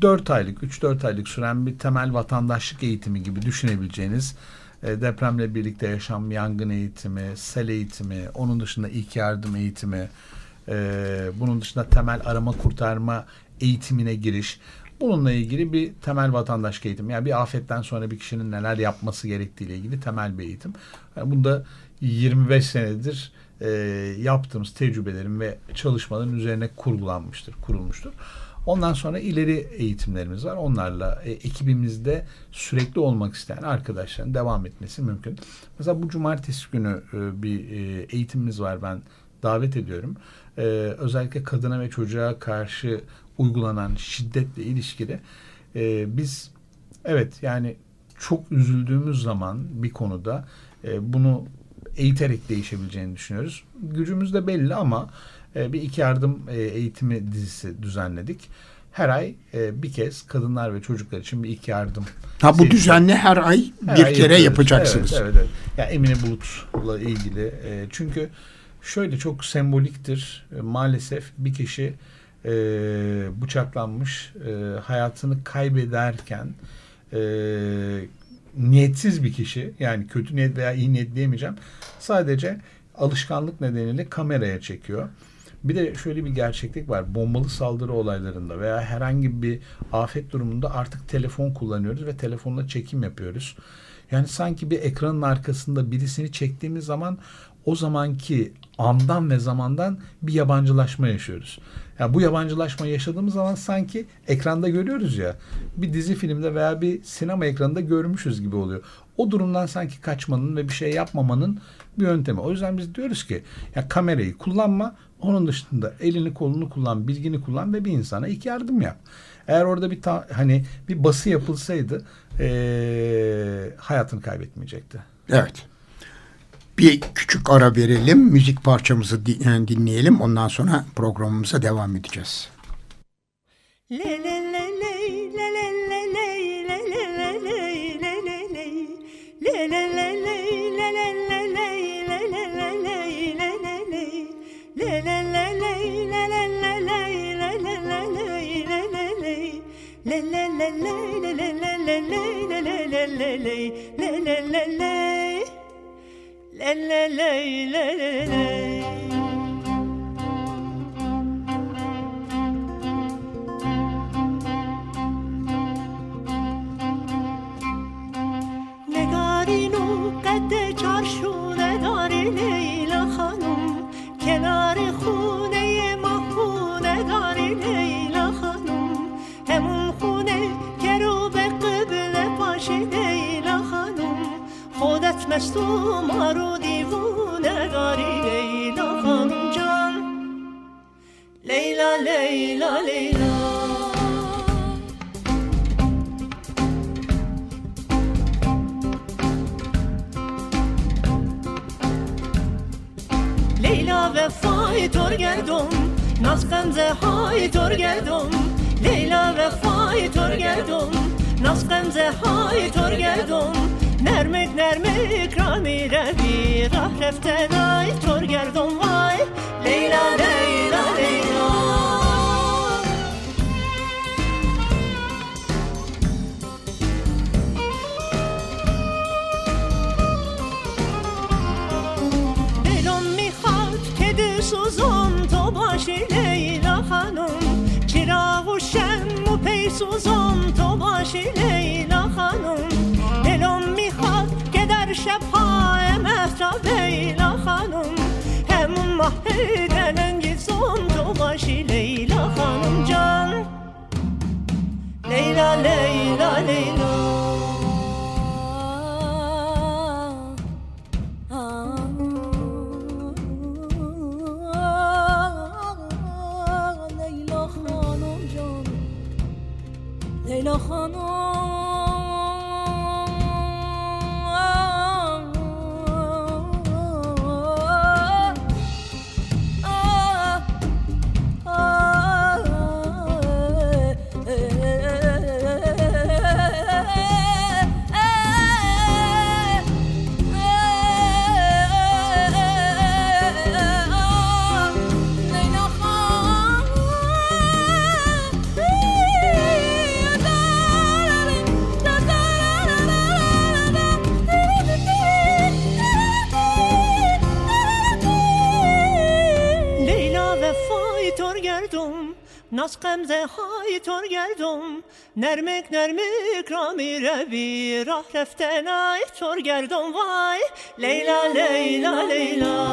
4 aylık, 3-4 aylık süren bir temel vatandaşlık eğitimi gibi düşünebileceğiniz e, depremle birlikte yaşam yangın eğitimi, sel eğitimi, onun dışında ilk yardım eğitimi, e, bunun dışında temel arama kurtarma eğitimine giriş. Bununla ilgili bir temel vatandaşlık eğitim. Yani bir afetten sonra bir kişinin neler yapması gerektiğiyle ilgili temel bir eğitim. Yani bunda 25 senedir e, yaptığımız tecrübelerin ve çalışmaların üzerine kurgulanmıştır, kurulmuştur. Ondan sonra ileri eğitimlerimiz var. Onlarla e, ekibimizde sürekli olmak isteyen arkadaşların devam etmesi mümkün. Mesela bu cumartesi günü e, bir e, eğitimimiz var. Ben davet ediyorum. E, özellikle kadına ve çocuğa karşı uygulanan şiddetle ilişkili e, biz evet yani çok üzüldüğümüz zaman bir konuda e, bunu eğiterek değişebileceğini düşünüyoruz. Gücümüz de belli ama e, bir iki yardım e, eğitimi dizisi düzenledik. Her ay e, bir kez kadınlar ve çocuklar için bir ilk yardım. Ha bu düzenli her ay Her bir ay kere yapıyoruz. yapacaksınız. Evet, evet, evet. Ya Emine Bulut'la ilgili. e, çünkü şöyle çok semboliktir. E, maalesef bir kişi e, bıçaklanmış, e, hayatını kaybederken e, niyetsiz bir kişi yani kötü niyet veya iyi niyet diyemeyeceğim. Sadece alışkanlık nedeniyle kameraya çekiyor. Bir de şöyle bir gerçeklik var. Bombalı saldırı olaylarında veya herhangi bir afet durumunda artık telefon kullanıyoruz ve telefonla çekim yapıyoruz. Yani sanki bir ekranın arkasında birisini çektiğimiz zaman o zamanki andan ve zamandan bir yabancılaşma yaşıyoruz. Ya bu yabancılaşma yaşadığımız zaman sanki ekranda görüyoruz ya. Bir dizi filmde veya bir sinema ekranında görmüşüz gibi oluyor. O durumdan sanki kaçmanın ve bir şey yapmamanın bir yöntemi. O yüzden biz diyoruz ki ya kamerayı kullanma, onun dışında elini kolunu kullan, bilgini kullan ve bir insana ilk yardım yap. Eğer orada bir ta- hani bir bası yapılsaydı eee, hayatını kaybetmeyecekti. Evet. Bir küçük ara verelim. Müzik parçamızı dinleyelim. Ondan sonra programımıza devam edeceğiz. Le le le le le le le le le le le le le le le. Le le le le نگارینو قد چارشونه داری لیلا خانم کنار خونه ما خونه داری لیلا خانم همون خونه که رو به قبل باشه لیلا خانم خودت مستو ما Leyla Leyla Leyla vefayı tor geldim Naz gemze hayı geldim Leyla vefayı tor geldim Naz gemze hayı tor geldim نرمک نرمک را میروی راه رفتنای تر گردم وای لیلا لیلا لیلا دلم میخواد که دل سوزم تو باشی لیلا خانم چراغ و شم و پی سوزم تو باشی لیلا خانم yaşa Leyla hanım Hem mahveden engizon dolaş Leyla hanım can. Leyla Leyla Leyla. Leyla Hanım can. Leyla hanım. ناز غمزه های تر گردم نرمک نرمک را می روی راه رفتنای تر گردم وای لیلا لیلا لیلا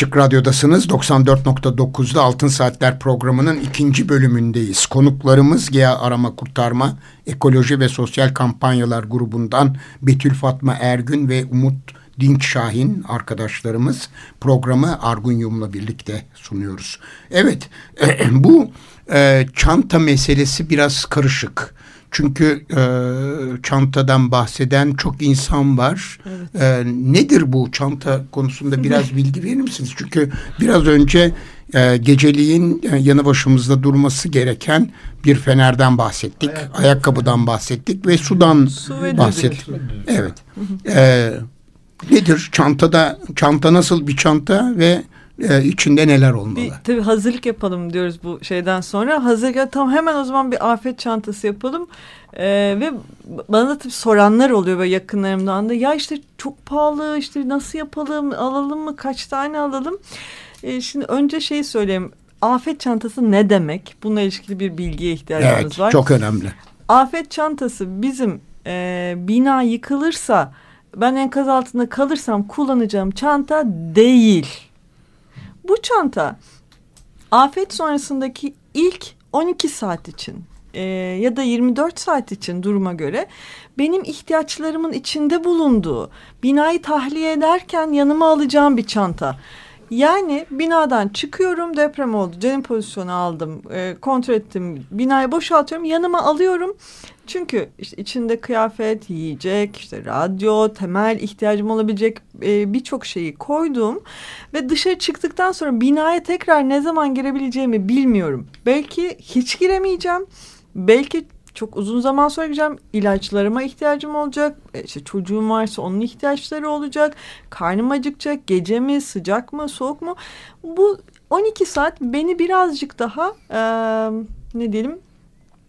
Açık Radyo'dasınız. 94.9'da Altın Saatler programının ikinci bölümündeyiz. Konuklarımız GEA Arama Kurtarma, Ekoloji ve Sosyal Kampanyalar grubundan Betül Fatma Ergün ve Umut Dinç Şahin arkadaşlarımız programı Argun Yum'la birlikte sunuyoruz. Evet bu e, çanta meselesi biraz karışık. Çünkü e, çantadan bahseden çok insan var. E, nedir bu çanta konusunda biraz bilgi verir misiniz? Çünkü biraz önce e, geceliğin e, yanı başımızda durması gereken bir fenerden bahsettik. Ayakkabıdan bahsettik ve sudan Su ve bahsettik. Evet. E, nedir çantada çanta nasıl bir çanta ve e, içinde neler olmalı? Bir, tabii hazırlık yapalım diyoruz bu şeyden sonra. Hazırlık tam hemen o zaman bir afet çantası yapalım. Ee, ve bana da tabii soranlar oluyor böyle yakınlarımdan da. Ya işte çok pahalı işte nasıl yapalım alalım mı kaç tane alalım. Ee, şimdi önce şeyi söyleyeyim. Afet çantası ne demek? Bununla ilgili bir bilgiye ihtiyacımız Evet var. çok önemli. Afet çantası bizim e, bina yıkılırsa ben enkaz altında kalırsam kullanacağım çanta değil. Bu çanta afet sonrasındaki ilk 12 saat için e, ya da 24 saat için duruma göre benim ihtiyaçlarımın içinde bulunduğu binayı tahliye ederken yanıma alacağım bir çanta. Yani binadan çıkıyorum deprem oldu cenin pozisyonu aldım e, kontrol ettim binayı boşaltıyorum yanıma alıyorum. Çünkü işte içinde kıyafet, yiyecek, işte radyo, temel ihtiyacım olabilecek e, birçok şeyi koydum. Ve dışarı çıktıktan sonra binaya tekrar ne zaman girebileceğimi bilmiyorum. Belki hiç giremeyeceğim. Belki çok uzun zaman sonra gireceğim. İlaçlarıma ihtiyacım olacak. E, İşte çocuğum varsa onun ihtiyaçları olacak. Karnım acıkacak. Gece mi, sıcak mı, soğuk mu? Bu 12 saat beni birazcık daha e, ne diyelim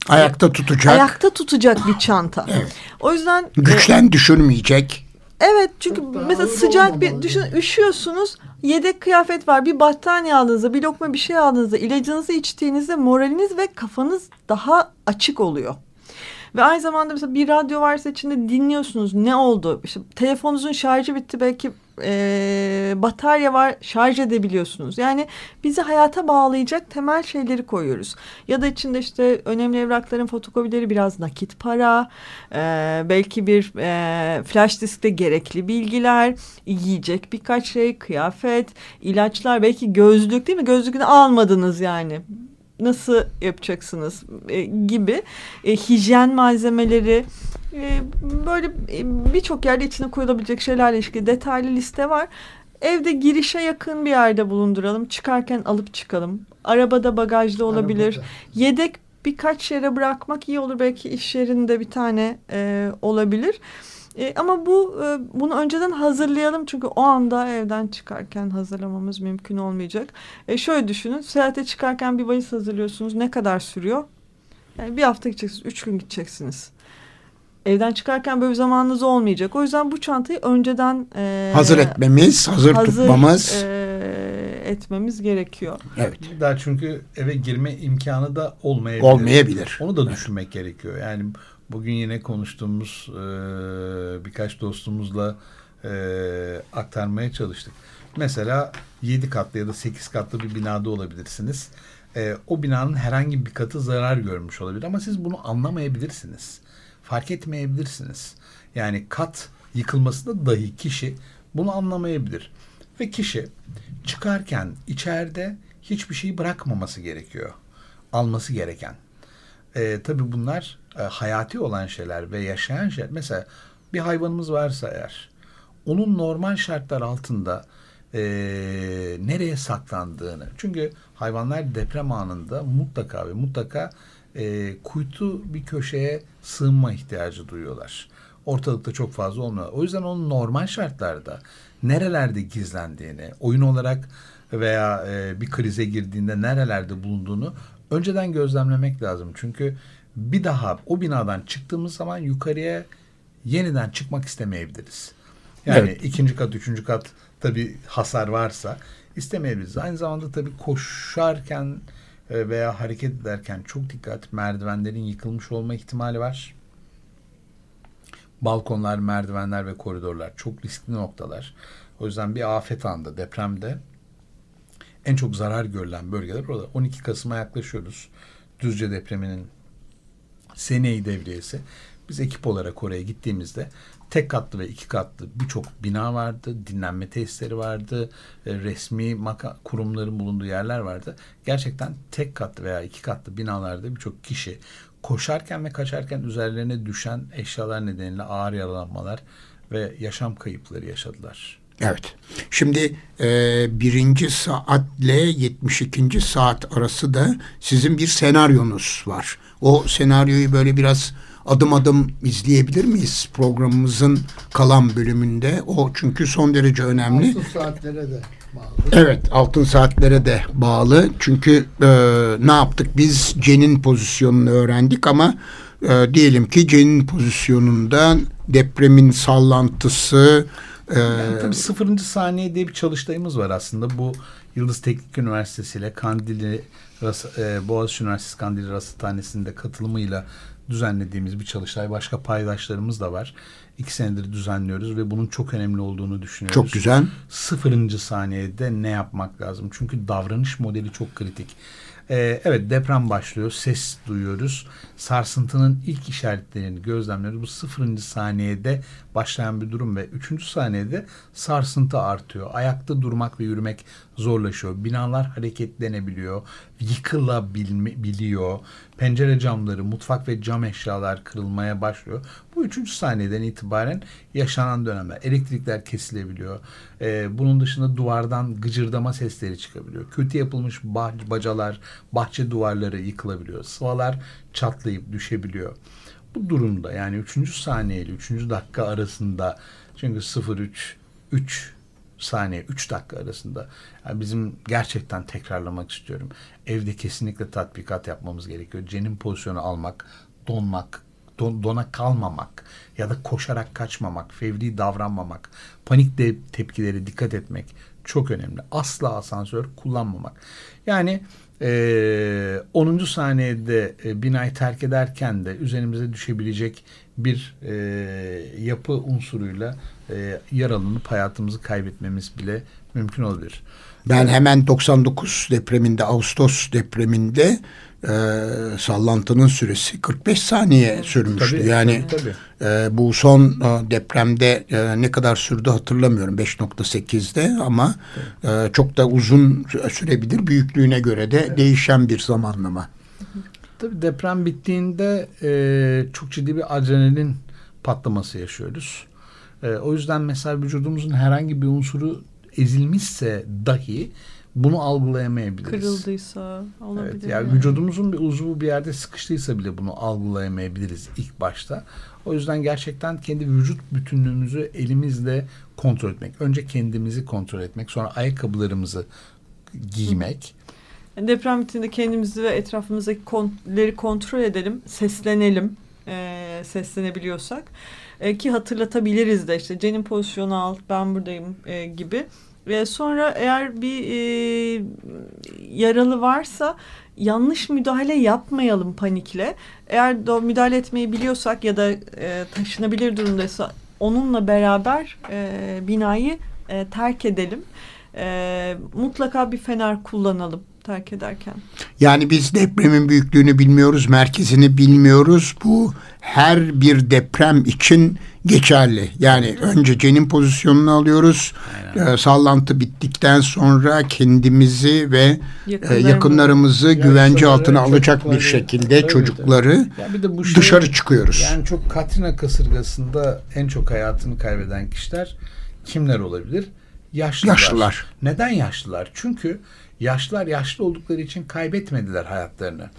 Ayakta tutacak. ayakta tutacak bir çanta. O yüzden e, Güçlen düşürmeyecek. evet çünkü Çok mesela sıcak bir düşün üşüyorsunuz yedek kıyafet var. Bir battaniye aldığınızda, bir lokma bir şey aldığınızda, ilacınızı içtiğinizde moraliniz ve kafanız daha açık oluyor. Ve aynı zamanda mesela bir radyo varsa içinde dinliyorsunuz ne oldu? İşte telefonunuzun şarjı bitti belki e, batarya var şarj edebiliyorsunuz. Yani bizi hayata bağlayacak temel şeyleri koyuyoruz. Ya da içinde işte önemli evrakların fotokopileri biraz nakit para, e, belki bir e, flash diskte gerekli bilgiler, yiyecek birkaç şey, kıyafet, ilaçlar, belki gözlük değil mi? Gözlüğünü almadınız yani nasıl yapacaksınız e, gibi e, hijyen malzemeleri böyle e, birçok yerde içine koyulabilecek şeylerle ilgili detaylı liste var. Evde girişe yakın bir yerde bulunduralım. Çıkarken alıp çıkalım. Arabada bagajda olabilir. Arabada. Yedek birkaç yere bırakmak iyi olur. Belki iş yerinde bir tane e, olabilir. E, ama bu e, bunu önceden hazırlayalım çünkü o anda evden çıkarken hazırlamamız mümkün olmayacak. E, şöyle düşünün, seyahate çıkarken bir valiz hazırlıyorsunuz. Ne kadar sürüyor? Yani bir hafta gideceksiniz, üç gün gideceksiniz. Evden çıkarken böyle bir zamanınız olmayacak. O yüzden bu çantayı önceden e, Hazır etmemiz, hazır, tutmamız. e, etmemiz gerekiyor. evet. Daha çünkü eve girme imkanı da olmayabilir. Olmayabilir. Onu da düşünmek gerekiyor. Yani bugün yine konuştuğumuz e, birkaç dostumuzla e, aktarmaya çalıştık. Mesela 7 katlı ya da 8 katlı bir binada olabilirsiniz. E, o binanın herhangi bir katı zarar görmüş olabilir ama siz bunu anlamayabilirsiniz. Fark etmeyebilirsiniz. Yani kat yıkılmasında dahi kişi bunu anlamayabilir. Ve kişi çıkarken içeride hiçbir şey bırakmaması gerekiyor. Alması gereken. E, tabii bunlar e, hayati olan şeyler ve yaşayan şeyler. Mesela bir hayvanımız varsa eğer onun normal şartlar altında e, nereye saklandığını. Çünkü hayvanlar deprem anında mutlaka ve mutlaka e, kuytu bir köşeye sığınma ihtiyacı duyuyorlar. Ortalıkta çok fazla olmuyor. O yüzden onun normal şartlarda nerelerde gizlendiğini, oyun olarak veya e, bir krize girdiğinde nerelerde bulunduğunu önceden gözlemlemek lazım. Çünkü bir daha o binadan çıktığımız zaman yukarıya yeniden çıkmak istemeyebiliriz. Yani Evet. ikinci kat, üçüncü kat tabii hasar varsa istemeyebiliriz. Aynı zamanda tabii koşarken veya hareket ederken çok dikkat merdivenlerin yıkılmış olma ihtimali var. Balkonlar, merdivenler ve koridorlar çok riskli noktalar. O yüzden bir afet anda, depremde en çok zarar görülen bölgeler orada. 12 Kasım'a yaklaşıyoruz. Düzce depreminin seneyi devriyesi. Biz ekip olarak oraya gittiğimizde tek katlı ve iki katlı birçok bina vardı. Dinlenme tesisleri vardı. e, Resmi maka kurumların bulunduğu yerler vardı. Gerçekten tek katlı veya iki katlı binalarda birçok kişi koşarken ve kaçarken üzerlerine düşen eşyalar nedeniyle ağır yaralanmalar ve yaşam kayıpları yaşadılar. Evet. Şimdi e, birinci saatle 72. saat arası da sizin bir senaryonuz var. O senaryoyu böyle biraz adım adım izleyebilir miyiz programımızın kalan bölümünde? O çünkü son derece önemli. Altın saatlere de bağlı. Evet altın saatlere de bağlı. Çünkü e, ne yaptık biz Cen'in pozisyonunu öğrendik ama e, diyelim ki Cen'in pozisyonundan depremin sallantısı e, Yani tabii sıfırıncı saniye diye bir çalıştayımız var aslında. Bu Yıldız Teknik Üniversitesi ile Kandili e, Boğaziçi Üniversitesi Kandili Rasathanesi'nde katılımıyla düzenlediğimiz bir çalıştay. Başka paydaşlarımız da var. İki senedir düzenliyoruz ve bunun çok önemli olduğunu düşünüyoruz. çok güzel. sıfırıncı saniyede ne yapmak lazım? Çünkü davranış modeli çok kritik. Ee, evet deprem başlıyor, ses duyuyoruz. Sarsıntının ilk işaretlerini gözlemliyoruz. Bu sıfırıncı saniyede başlayan bir durum ve üçüncü saniyede sarsıntı artıyor. Ayakta durmak ve yürümek zorlaşıyor. Binalar hareketlenebiliyor, yıkılabiliyor. Pencere camları, mutfak ve cam eşyalar kırılmaya başlıyor. Bu üçüncü saniyeden itibaren yaşanan dönemler. Elektrikler kesilebiliyor. Ee, bunun dışında duvardan gıcırdama sesleri çıkabiliyor. Kötü yapılmış bah- bacalar, bahçe duvarları yıkılabiliyor. Sıvalar çatlayıp düşebiliyor. Bu durumda yani üçüncü saniye ile üçüncü dakika arasında çünkü 03 3 saniye 3 dakika arasında yani bizim gerçekten tekrarlamak istiyorum. Evde kesinlikle tatbikat yapmamız gerekiyor. Cenin pozisyonu almak, donmak, don- dona kalmamak ya da koşarak kaçmamak, fevri davranmamak, panik de tepkileri dikkat etmek çok önemli. Asla asansör kullanmamak. Yani e, 10. saniyede e, binayı terk ederken de üzerimize düşebilecek bir e, yapı unsuruyla e, yaralanıp hayatımızı kaybetmemiz bile mümkün olabilir. Ben hemen 99 depreminde, Ağustos depreminde e, sallantının süresi 45 saniye sürmüştü. Tabii, yani tabii. e, bu son e, depremde e, ne kadar sürdü hatırlamıyorum 5.8'de ama e, çok da uzun sürebilir. Büyüklüğüne göre de değişen bir zamanlama. Tabii deprem bittiğinde e, çok ciddi bir adrenalin patlaması yaşıyoruz. E, o yüzden mesela vücudumuzun herhangi bir unsuru ezilmişse dahi bunu algılayamayabiliriz. Kırıldıysa olabilir. Evet, yani vücudumuzun bir uzvu bir yerde sıkıştıysa bile bunu algılayamayabiliriz ilk başta. O yüzden gerçekten kendi vücut bütünlüğümüzü elimizle kontrol etmek. Önce kendimizi kontrol etmek, sonra ayakkabılarımızı giymek. Deprem bittiğinde kendimizi ve etrafımızdaki konleri kontrol edelim, seslenelim, e, seslenebiliyorsak. E, ki hatırlatabiliriz de işte Cen'in pozisyonu al, ben buradayım e, gibi. Ve sonra eğer bir e, yaralı varsa yanlış müdahale yapmayalım panikle. Eğer de müdahale etmeyi biliyorsak ya da e, taşınabilir durumdaysa onunla beraber e, binayı e, terk edelim. E, mutlaka bir fener kullanalım terk ederken. Yani biz depremin büyüklüğünü bilmiyoruz, merkezini bilmiyoruz. Bu her bir deprem için geçerli. Yani önce cenin pozisyonunu alıyoruz. Ee, sallantı bittikten sonra kendimizi ve e, Yakınlarımızı- güvence altına alacak bir şekilde tabii, çocukları Ya bir de bu şey- dışarı çıkıyoruz. Yani çok Katrina kasırgasında en çok hayatını kaybeden kişiler kimler olabilir? Yaşlılar. Yaşlılar. Neden yaşlılar? Çünkü yaşlılar yaşlı oldukları için kaybetmediler hayatlarını.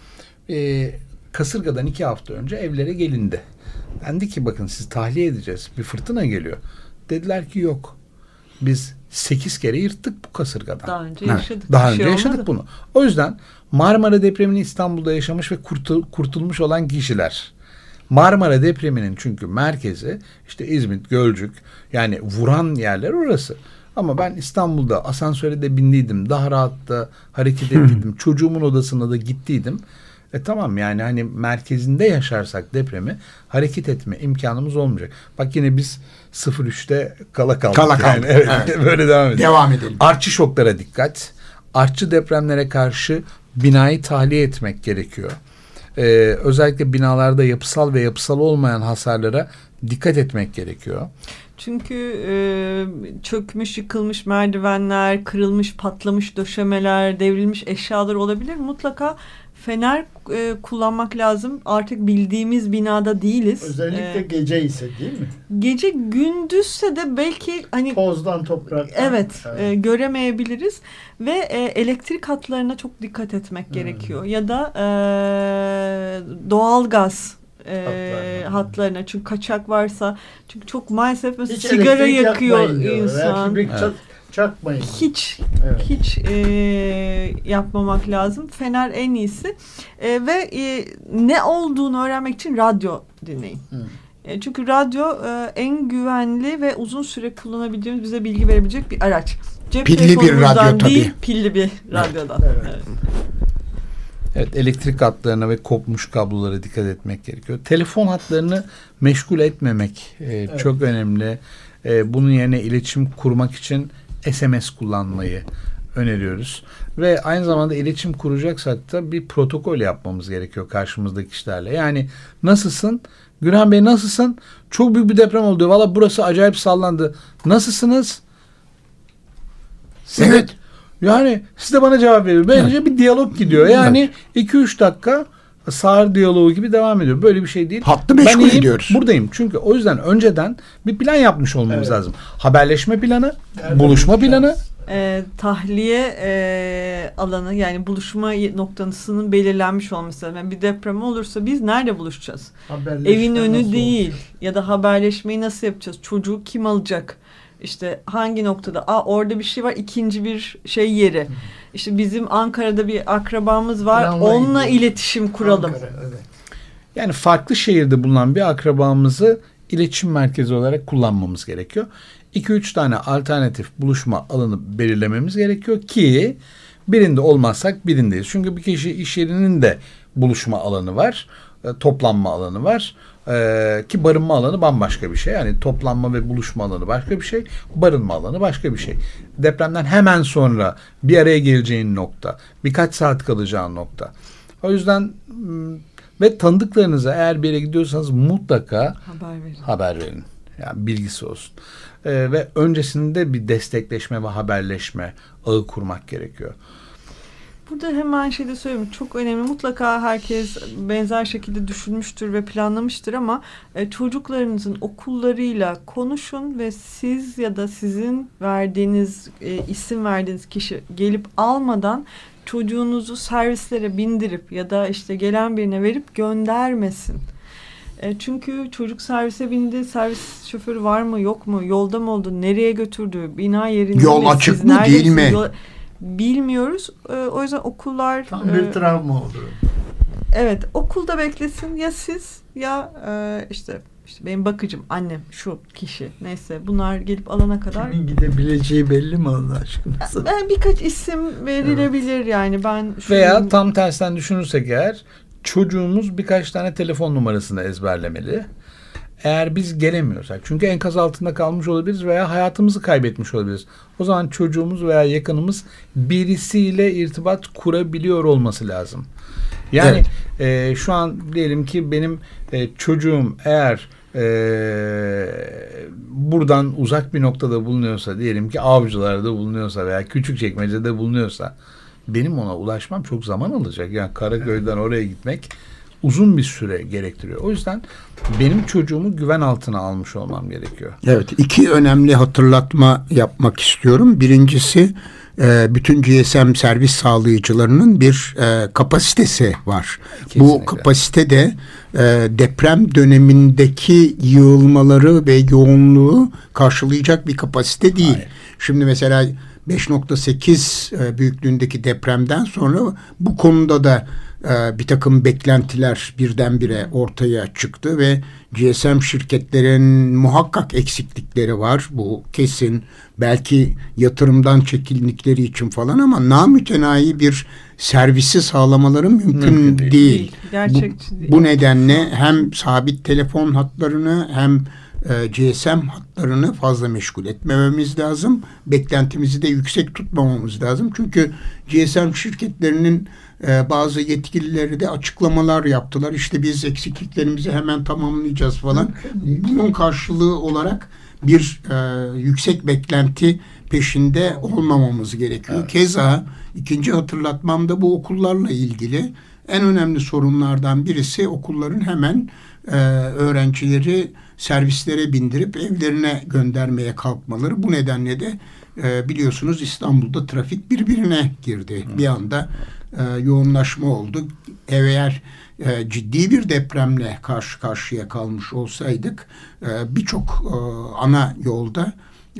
Ee, kasırgadan iki hafta önce evlere gelindi. Dendi ki bakın siz tahliye edeceğiz. Bir fırtına geliyor. Dediler ki yok. Biz sekiz kere yırttık bu kasırgadan. Daha önce Evet, yaşadık. Daha önce şey yaşadık olmadı. bunu. O yüzden Marmara depremini İstanbul'da yaşamış ve kurtul- kurtulmuş olan kişiler. Marmara depreminin çünkü merkezi işte İzmit, Gölcük yani vuran yerler orası. Ama ben İstanbul'da asansöre de bindiydim. Daha rahat da hareket ettiydim. Çocuğumun odasına da gittiydim. E tamam yani hani merkezinde yaşarsak depremi hareket etme imkanımız olmayacak. Bak yine biz 03'te kala kaldık. Kala yani. kaldık, Evet, evet. böyle devam edelim. Devam edelim. Artçı şoklara dikkat. Artçı depremlere karşı binayı tahliye etmek gerekiyor. Ee, özellikle binalarda yapısal ve yapısal olmayan hasarlara dikkat etmek gerekiyor. Çünkü e, çökmüş, yıkılmış merdivenler, kırılmış, patlamış döşemeler, devrilmiş eşyalar olabilir. Mutlaka fener e, kullanmak lazım. Artık bildiğimiz binada değiliz. Özellikle E, gece ise değil mi? gece gündüzse de belki hani Tozdan topraktan. Evet, e, göremeyebiliriz ve e, elektrik hatlarına çok dikkat etmek Hmm. gerekiyor ya da e, doğalgaz e, Hatlarına. hatlarına çünkü kaçak varsa çünkü çok maalesef mesela Hiç sigara yakıyor insan. Kibrit Evet. Çak- çakmayın. Hiç Evet. hiç e, yapmamak lazım. Fener en iyisi E, ve e, ne olduğunu öğrenmek için radyo dinleyin. Hı. E, çünkü radyo e, en güvenli ve uzun süre kullanabileceğimiz bize bilgi verebilecek bir araç. Cep Pilli bir radyo tabii. değil, pilli bir radyodan. Evet. Evet. Evet elektrik hatlarına ve kopmuş kablolara dikkat etmek gerekiyor. Telefon hatlarını meşgul etmemek e, çok önemli. E, bunun yerine iletişim kurmak için SMS kullanmayı öneriyoruz. Ve aynı zamanda iletişim kuracaksak da bir protokol yapmamız gerekiyor karşımızdaki kişilerle. Yani nasılsın? Gürhan Bey nasılsın? Çok büyük bir deprem oldu. Valla burası acayip sallandı. Nasılsınız? Evet. yani siz de bana cevap verin. Böylece bir diyalog gidiyor. Yani 2-3 dakika sağır diyaloğu gibi devam ediyor. Böyle bir şey değil. Hattı meşgul ben iyiyim, ediyoruz. Buradayım. Çünkü o yüzden önceden bir plan yapmış olmamız Evet. lazım. Haberleşme planı, Nerede buluşma planı. E, tahliye e, alanı yani buluşma noktasının belirlenmiş olması lazım. Yani bir deprem olursa biz nerede buluşacağız? Haberleşme Evin önü değil olacak? ya da haberleşmeyi nasıl yapacağız? Çocuğu kim alacak? İşte hangi noktada? Aa orada bir şey var. ikinci bir şey yeri. İşte bizim Ankara'da bir akrabamız var. Planlayın Onunla diyor. iletişim kuralım. Ankara, evet. Yani farklı şehirde bulunan bir akrabamızı iletişim merkezi olarak kullanmamız gerekiyor. 2-3 tane alternatif buluşma alanı belirlememiz gerekiyor ki birinde olmazsak birindeyiz. Çünkü bir kişi iş yerinin de buluşma alanı var, e, toplanma alanı var. E, ki barınma alanı bambaşka bir şey. Yani toplanma ve buluşma alanı başka bir şey, barınma alanı başka bir şey. Depremden hemen sonra bir araya geleceğin nokta, birkaç saat kalacağın nokta. O yüzden m, ve tanıdıklarınıza eğer bir yere gidiyorsanız mutlaka Haber verin. haber verin. Yani bilgisi olsun. Ee, ve öncesinde bir destekleşme ve haberleşme ağı kurmak gerekiyor. Burada hemen şey de söyleyeyim. Çok önemli. Mutlaka herkes benzer şekilde düşünmüştür ve planlamıştır ama e, çocuklarınızın okullarıyla konuşun ve siz ya da sizin verdiğiniz e, isim verdiğiniz kişi gelip almadan çocuğunuzu servislere bindirip ya da işte gelen birine verip göndermesin. E, çünkü çocuk servise bindi, servis şoförü var mı yok mu, yolda mı oldu, nereye götürdü, bina yerinde Yol mi, açık mı, değil mi? Yol- bilmiyoruz. E, o yüzden okullar Tam e, bir travma olur. evet okulda beklesin ya siz ya e, işte işte benim bakıcım annem şu kişi neyse bunlar gelip alana kadar Kimin gidebileceği belli mi Allah aşkına? ben birkaç isim verilebilir yani ben şu Veya tam tersten düşünürsek eğer çocuğumuz birkaç tane telefon numarasını ezberlemeli. Eğer biz gelemiyorsak çünkü enkaz altında kalmış olabiliriz veya hayatımızı kaybetmiş olabiliriz. O zaman çocuğumuz veya yakınımız birisiyle irtibat kurabiliyor olması lazım. Yani e, şu an diyelim ki benim e, çocuğum eğer e, buradan uzak bir noktada bulunuyorsa diyelim ki avcılarda bulunuyorsa veya küçük çekmecede bulunuyorsa benim ona ulaşmam çok zaman alacak. Yani Karaköy'den oraya gitmek uzun bir süre gerektiriyor. O yüzden benim çocuğumu güven altına almış olmam gerekiyor. Evet, iki önemli hatırlatma yapmak istiyorum. Birincisi e, bütün GSM servis sağlayıcılarının bir e, kapasitesi var. Bu Kesinlikle. kapasite de e, deprem dönemindeki yığılmaları ve yoğunluğu karşılayacak bir kapasite değil. Hayır. Şimdi mesela 5.8 e, büyüklüğündeki depremden sonra bu konuda da e, bir takım beklentiler birdenbire ortaya çıktı ve GSM şirketlerin muhakkak eksiklikleri var. Bu kesin. Belki yatırımdan çekildikleri için falan ama namütenayi bir servisi sağlamaları mümkün, Mümkün değil. değil. Gerçekçi bu, değil. bu nedenle hem sabit telefon hatlarını hem e, GSM hatlarını fazla meşgul etmememiz lazım. Beklentimizi de yüksek tutmamamız lazım. Çünkü GSM şirketlerinin e, bazı yetkilileri de açıklamalar yaptılar. İşte biz eksikliklerimizi hemen tamamlayacağız falan. Bunun karşılığı olarak bir e, yüksek beklenti peşinde olmamamız gerekiyor. Keza ikinci hatırlatmam da bu okullarla ilgili. En önemli sorunlardan birisi okulların hemen e, öğrencileri servislere bindirip evlerine göndermeye kalkmaları. Bu nedenle de e, biliyorsunuz İstanbul'da trafik birbirine girdi. Bir anda e, yoğunlaşma oldu. Eğer e, ciddi bir depremle karşı karşıya kalmış olsaydık e, birçok e, ana yolda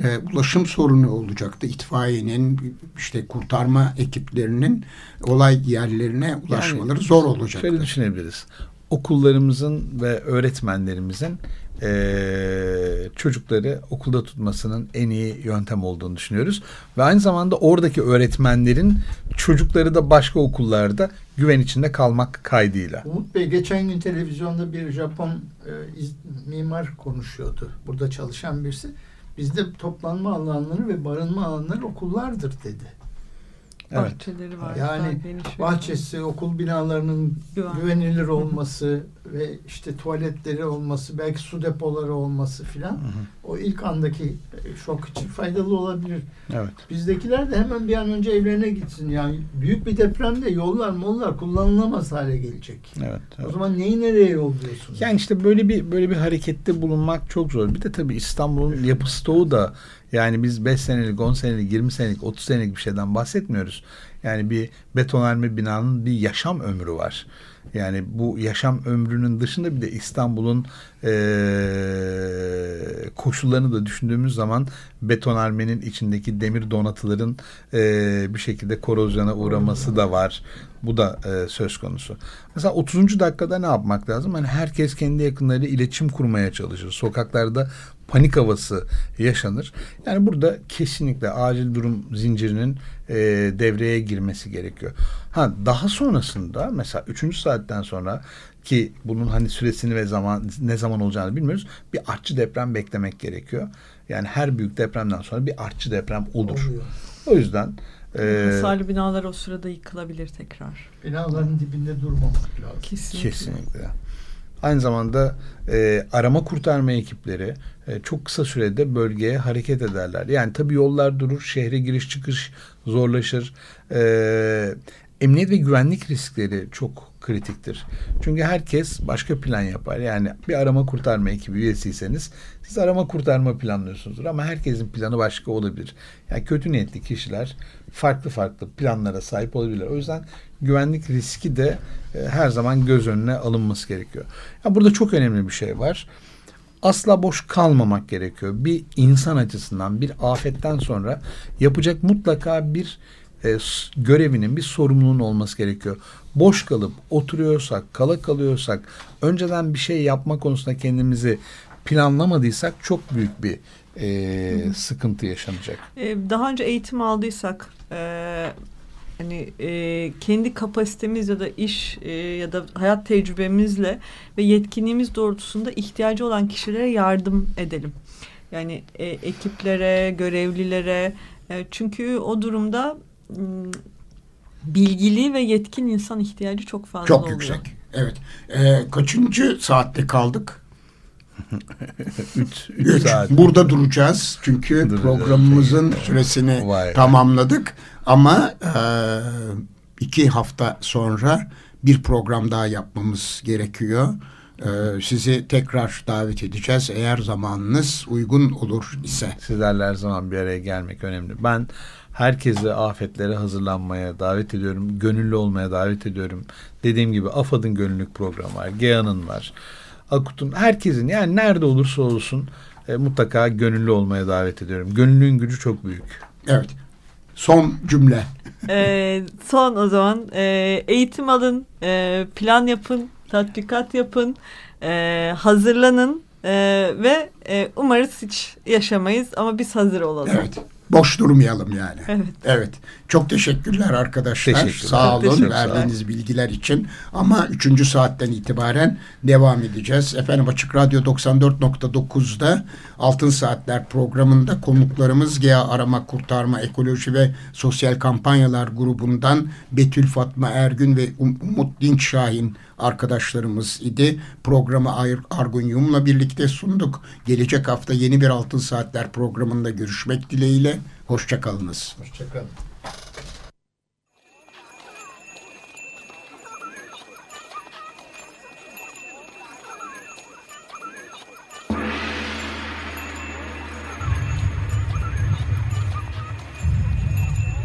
e, ulaşım sorunu olacaktı. İtfaiyenin işte kurtarma ekiplerinin olay yerlerine ulaşmaları zor olacaktı. Şöyle düşünebiliriz. Okullarımızın ve öğretmenlerimizin eee, çocukları okulda tutmasının en iyi yöntem olduğunu düşünüyoruz. Ve aynı zamanda oradaki öğretmenlerin çocukları da başka okullarda güven içinde kalmak kaydıyla. Umut Bey geçen gün televizyonda bir Japon e, iz- mimar konuşuyordu. Burada çalışan birisi. Bizde toplanma alanları ve barınma alanları okullardır dedi. Evet. bahçeleri var. Yani Bahçesi, okul binalarının Güven. güvenilir olması ve işte tuvaletleri olması, belki su depoları olması filan o ilk andaki e, şok için faydalı olabilir. Evet. Bizdekiler de hemen bir an önce evlerine gitsin. Yani büyük bir depremde yollar mollar kullanılamaz hale gelecek. Evet. evet. O zaman neyi nereye yolluyorsunuz? Yani işte böyle bir böyle bir harekette bulunmak çok zor. Bir de tabii İstanbul'un yapı stoğu da yani biz 5 senelik, 10 senelik, 20 senelik, 30 senelik bir şeyden bahsetmiyoruz. Yani bir betonarme binanın bir yaşam ömrü var. Yani bu yaşam ömrünün dışında bir de İstanbul'un e, koşullarını da düşündüğümüz zaman betonarmenin içindeki demir donatıların e, bir şekilde korozyona uğraması da var. Bu da e, söz konusu. Mesela 30. dakikada ne yapmak lazım? Hani herkes kendi yakınlarıyla iletişim kurmaya çalışır. Sokaklarda panik havası yaşanır. Yani burada kesinlikle acil durum zincirinin e, devreye girmesi gerekiyor. Ha daha sonrasında mesela 3. saatten sonra ki bunun hani süresini ve zaman ne zaman olacağını bilmiyoruz. Bir artçı deprem beklemek gerekiyor. Yani her büyük depremden sonra bir artçı deprem olur. Oluyor. O yüzden e, Hasarlı binalar o sırada yıkılabilir tekrar. Binaların dibinde durmamak lazım. Kesinlikle. Kesinlikle. Aynı zamanda e, arama kurtarma ekipleri e, çok kısa sürede bölgeye hareket ederler. Yani tabii yollar durur, şehre giriş çıkış zorlaşır. E, emniyet ve güvenlik riskleri çok kritiktir. Çünkü herkes başka plan yapar. Yani bir arama kurtarma ekibi üyesiyseniz siz arama kurtarma planlıyorsunuzdur ama herkesin planı başka olabilir. Yani kötü niyetli kişiler farklı farklı planlara sahip olabilirler. O yüzden güvenlik riski de e, her zaman göz önüne alınması gerekiyor. Ya burada çok önemli bir şey var. Asla boş kalmamak gerekiyor. Bir insan açısından bir afetten sonra yapacak mutlaka bir e, görevinin bir sorumluluğun olması gerekiyor. Boş kalıp oturuyorsak, kala kalıyorsak, önceden bir şey yapma konusunda kendimizi planlamadıysak çok büyük bir e, sıkıntı yaşanacak. Ee, daha önce eğitim aldıysak e, hani e, kendi kapasitemiz ya da iş e, ya da hayat tecrübemizle ve yetkinliğimiz doğrultusunda ihtiyacı olan kişilere yardım edelim. Yani e, ekiplere, görevlilere e, çünkü o durumda bilgili ve yetkin insan ihtiyacı çok fazla Çok oluyor. yüksek. Evet. Ee, kaçıncı saatte kaldık? Üç, üç Üç. saat. Burada duracağız. Çünkü Duracağız. programımızın süresini Vay. tamamladık. Ama e, iki hafta sonra bir program daha yapmamız gerekiyor. E, sizi tekrar davet edeceğiz. Eğer zamanınız uygun olur ise. Sizlerle her zaman bir araya gelmek önemli. Ben herkese afetlere hazırlanmaya davet ediyorum. Gönüllü olmaya davet ediyorum. Dediğim gibi AFAD'ın gönüllülük programı var. GEA'nın var. AKUT'un herkesin yani nerede olursa olsun e, mutlaka gönüllü olmaya davet ediyorum. Gönüllülüğün gücü çok büyük. Evet. Son cümle. Ee, son o zaman e, eğitim alın, e, plan yapın, tatbikat yapın, e, hazırlanın e, ve e, umarız hiç yaşamayız ama biz hazır olalım. Evet. Boş durmayalım yani. Evet. Evet. Çok teşekkürler arkadaşlar. Teşekkürler. Sağ olun teşekkürler. verdiğiniz bilgiler için. Ama üçüncü saatten itibaren devam edeceğiz. Efendim Açık Radyo 94.9'da Altın Saatler programında konuklarımız GEA Arama Kurtarma Ekoloji ve Sosyal Kampanyalar grubundan Betül Fatma Ergün ve Um- Umut Dinç Şahin arkadaşlarımız idi. Programı Ar- Argun Yum'la birlikte sunduk. Gelecek hafta yeni bir Altın Saatler programında görüşmek dileğiyle. Hoşçakalınız. Hoşçakalın.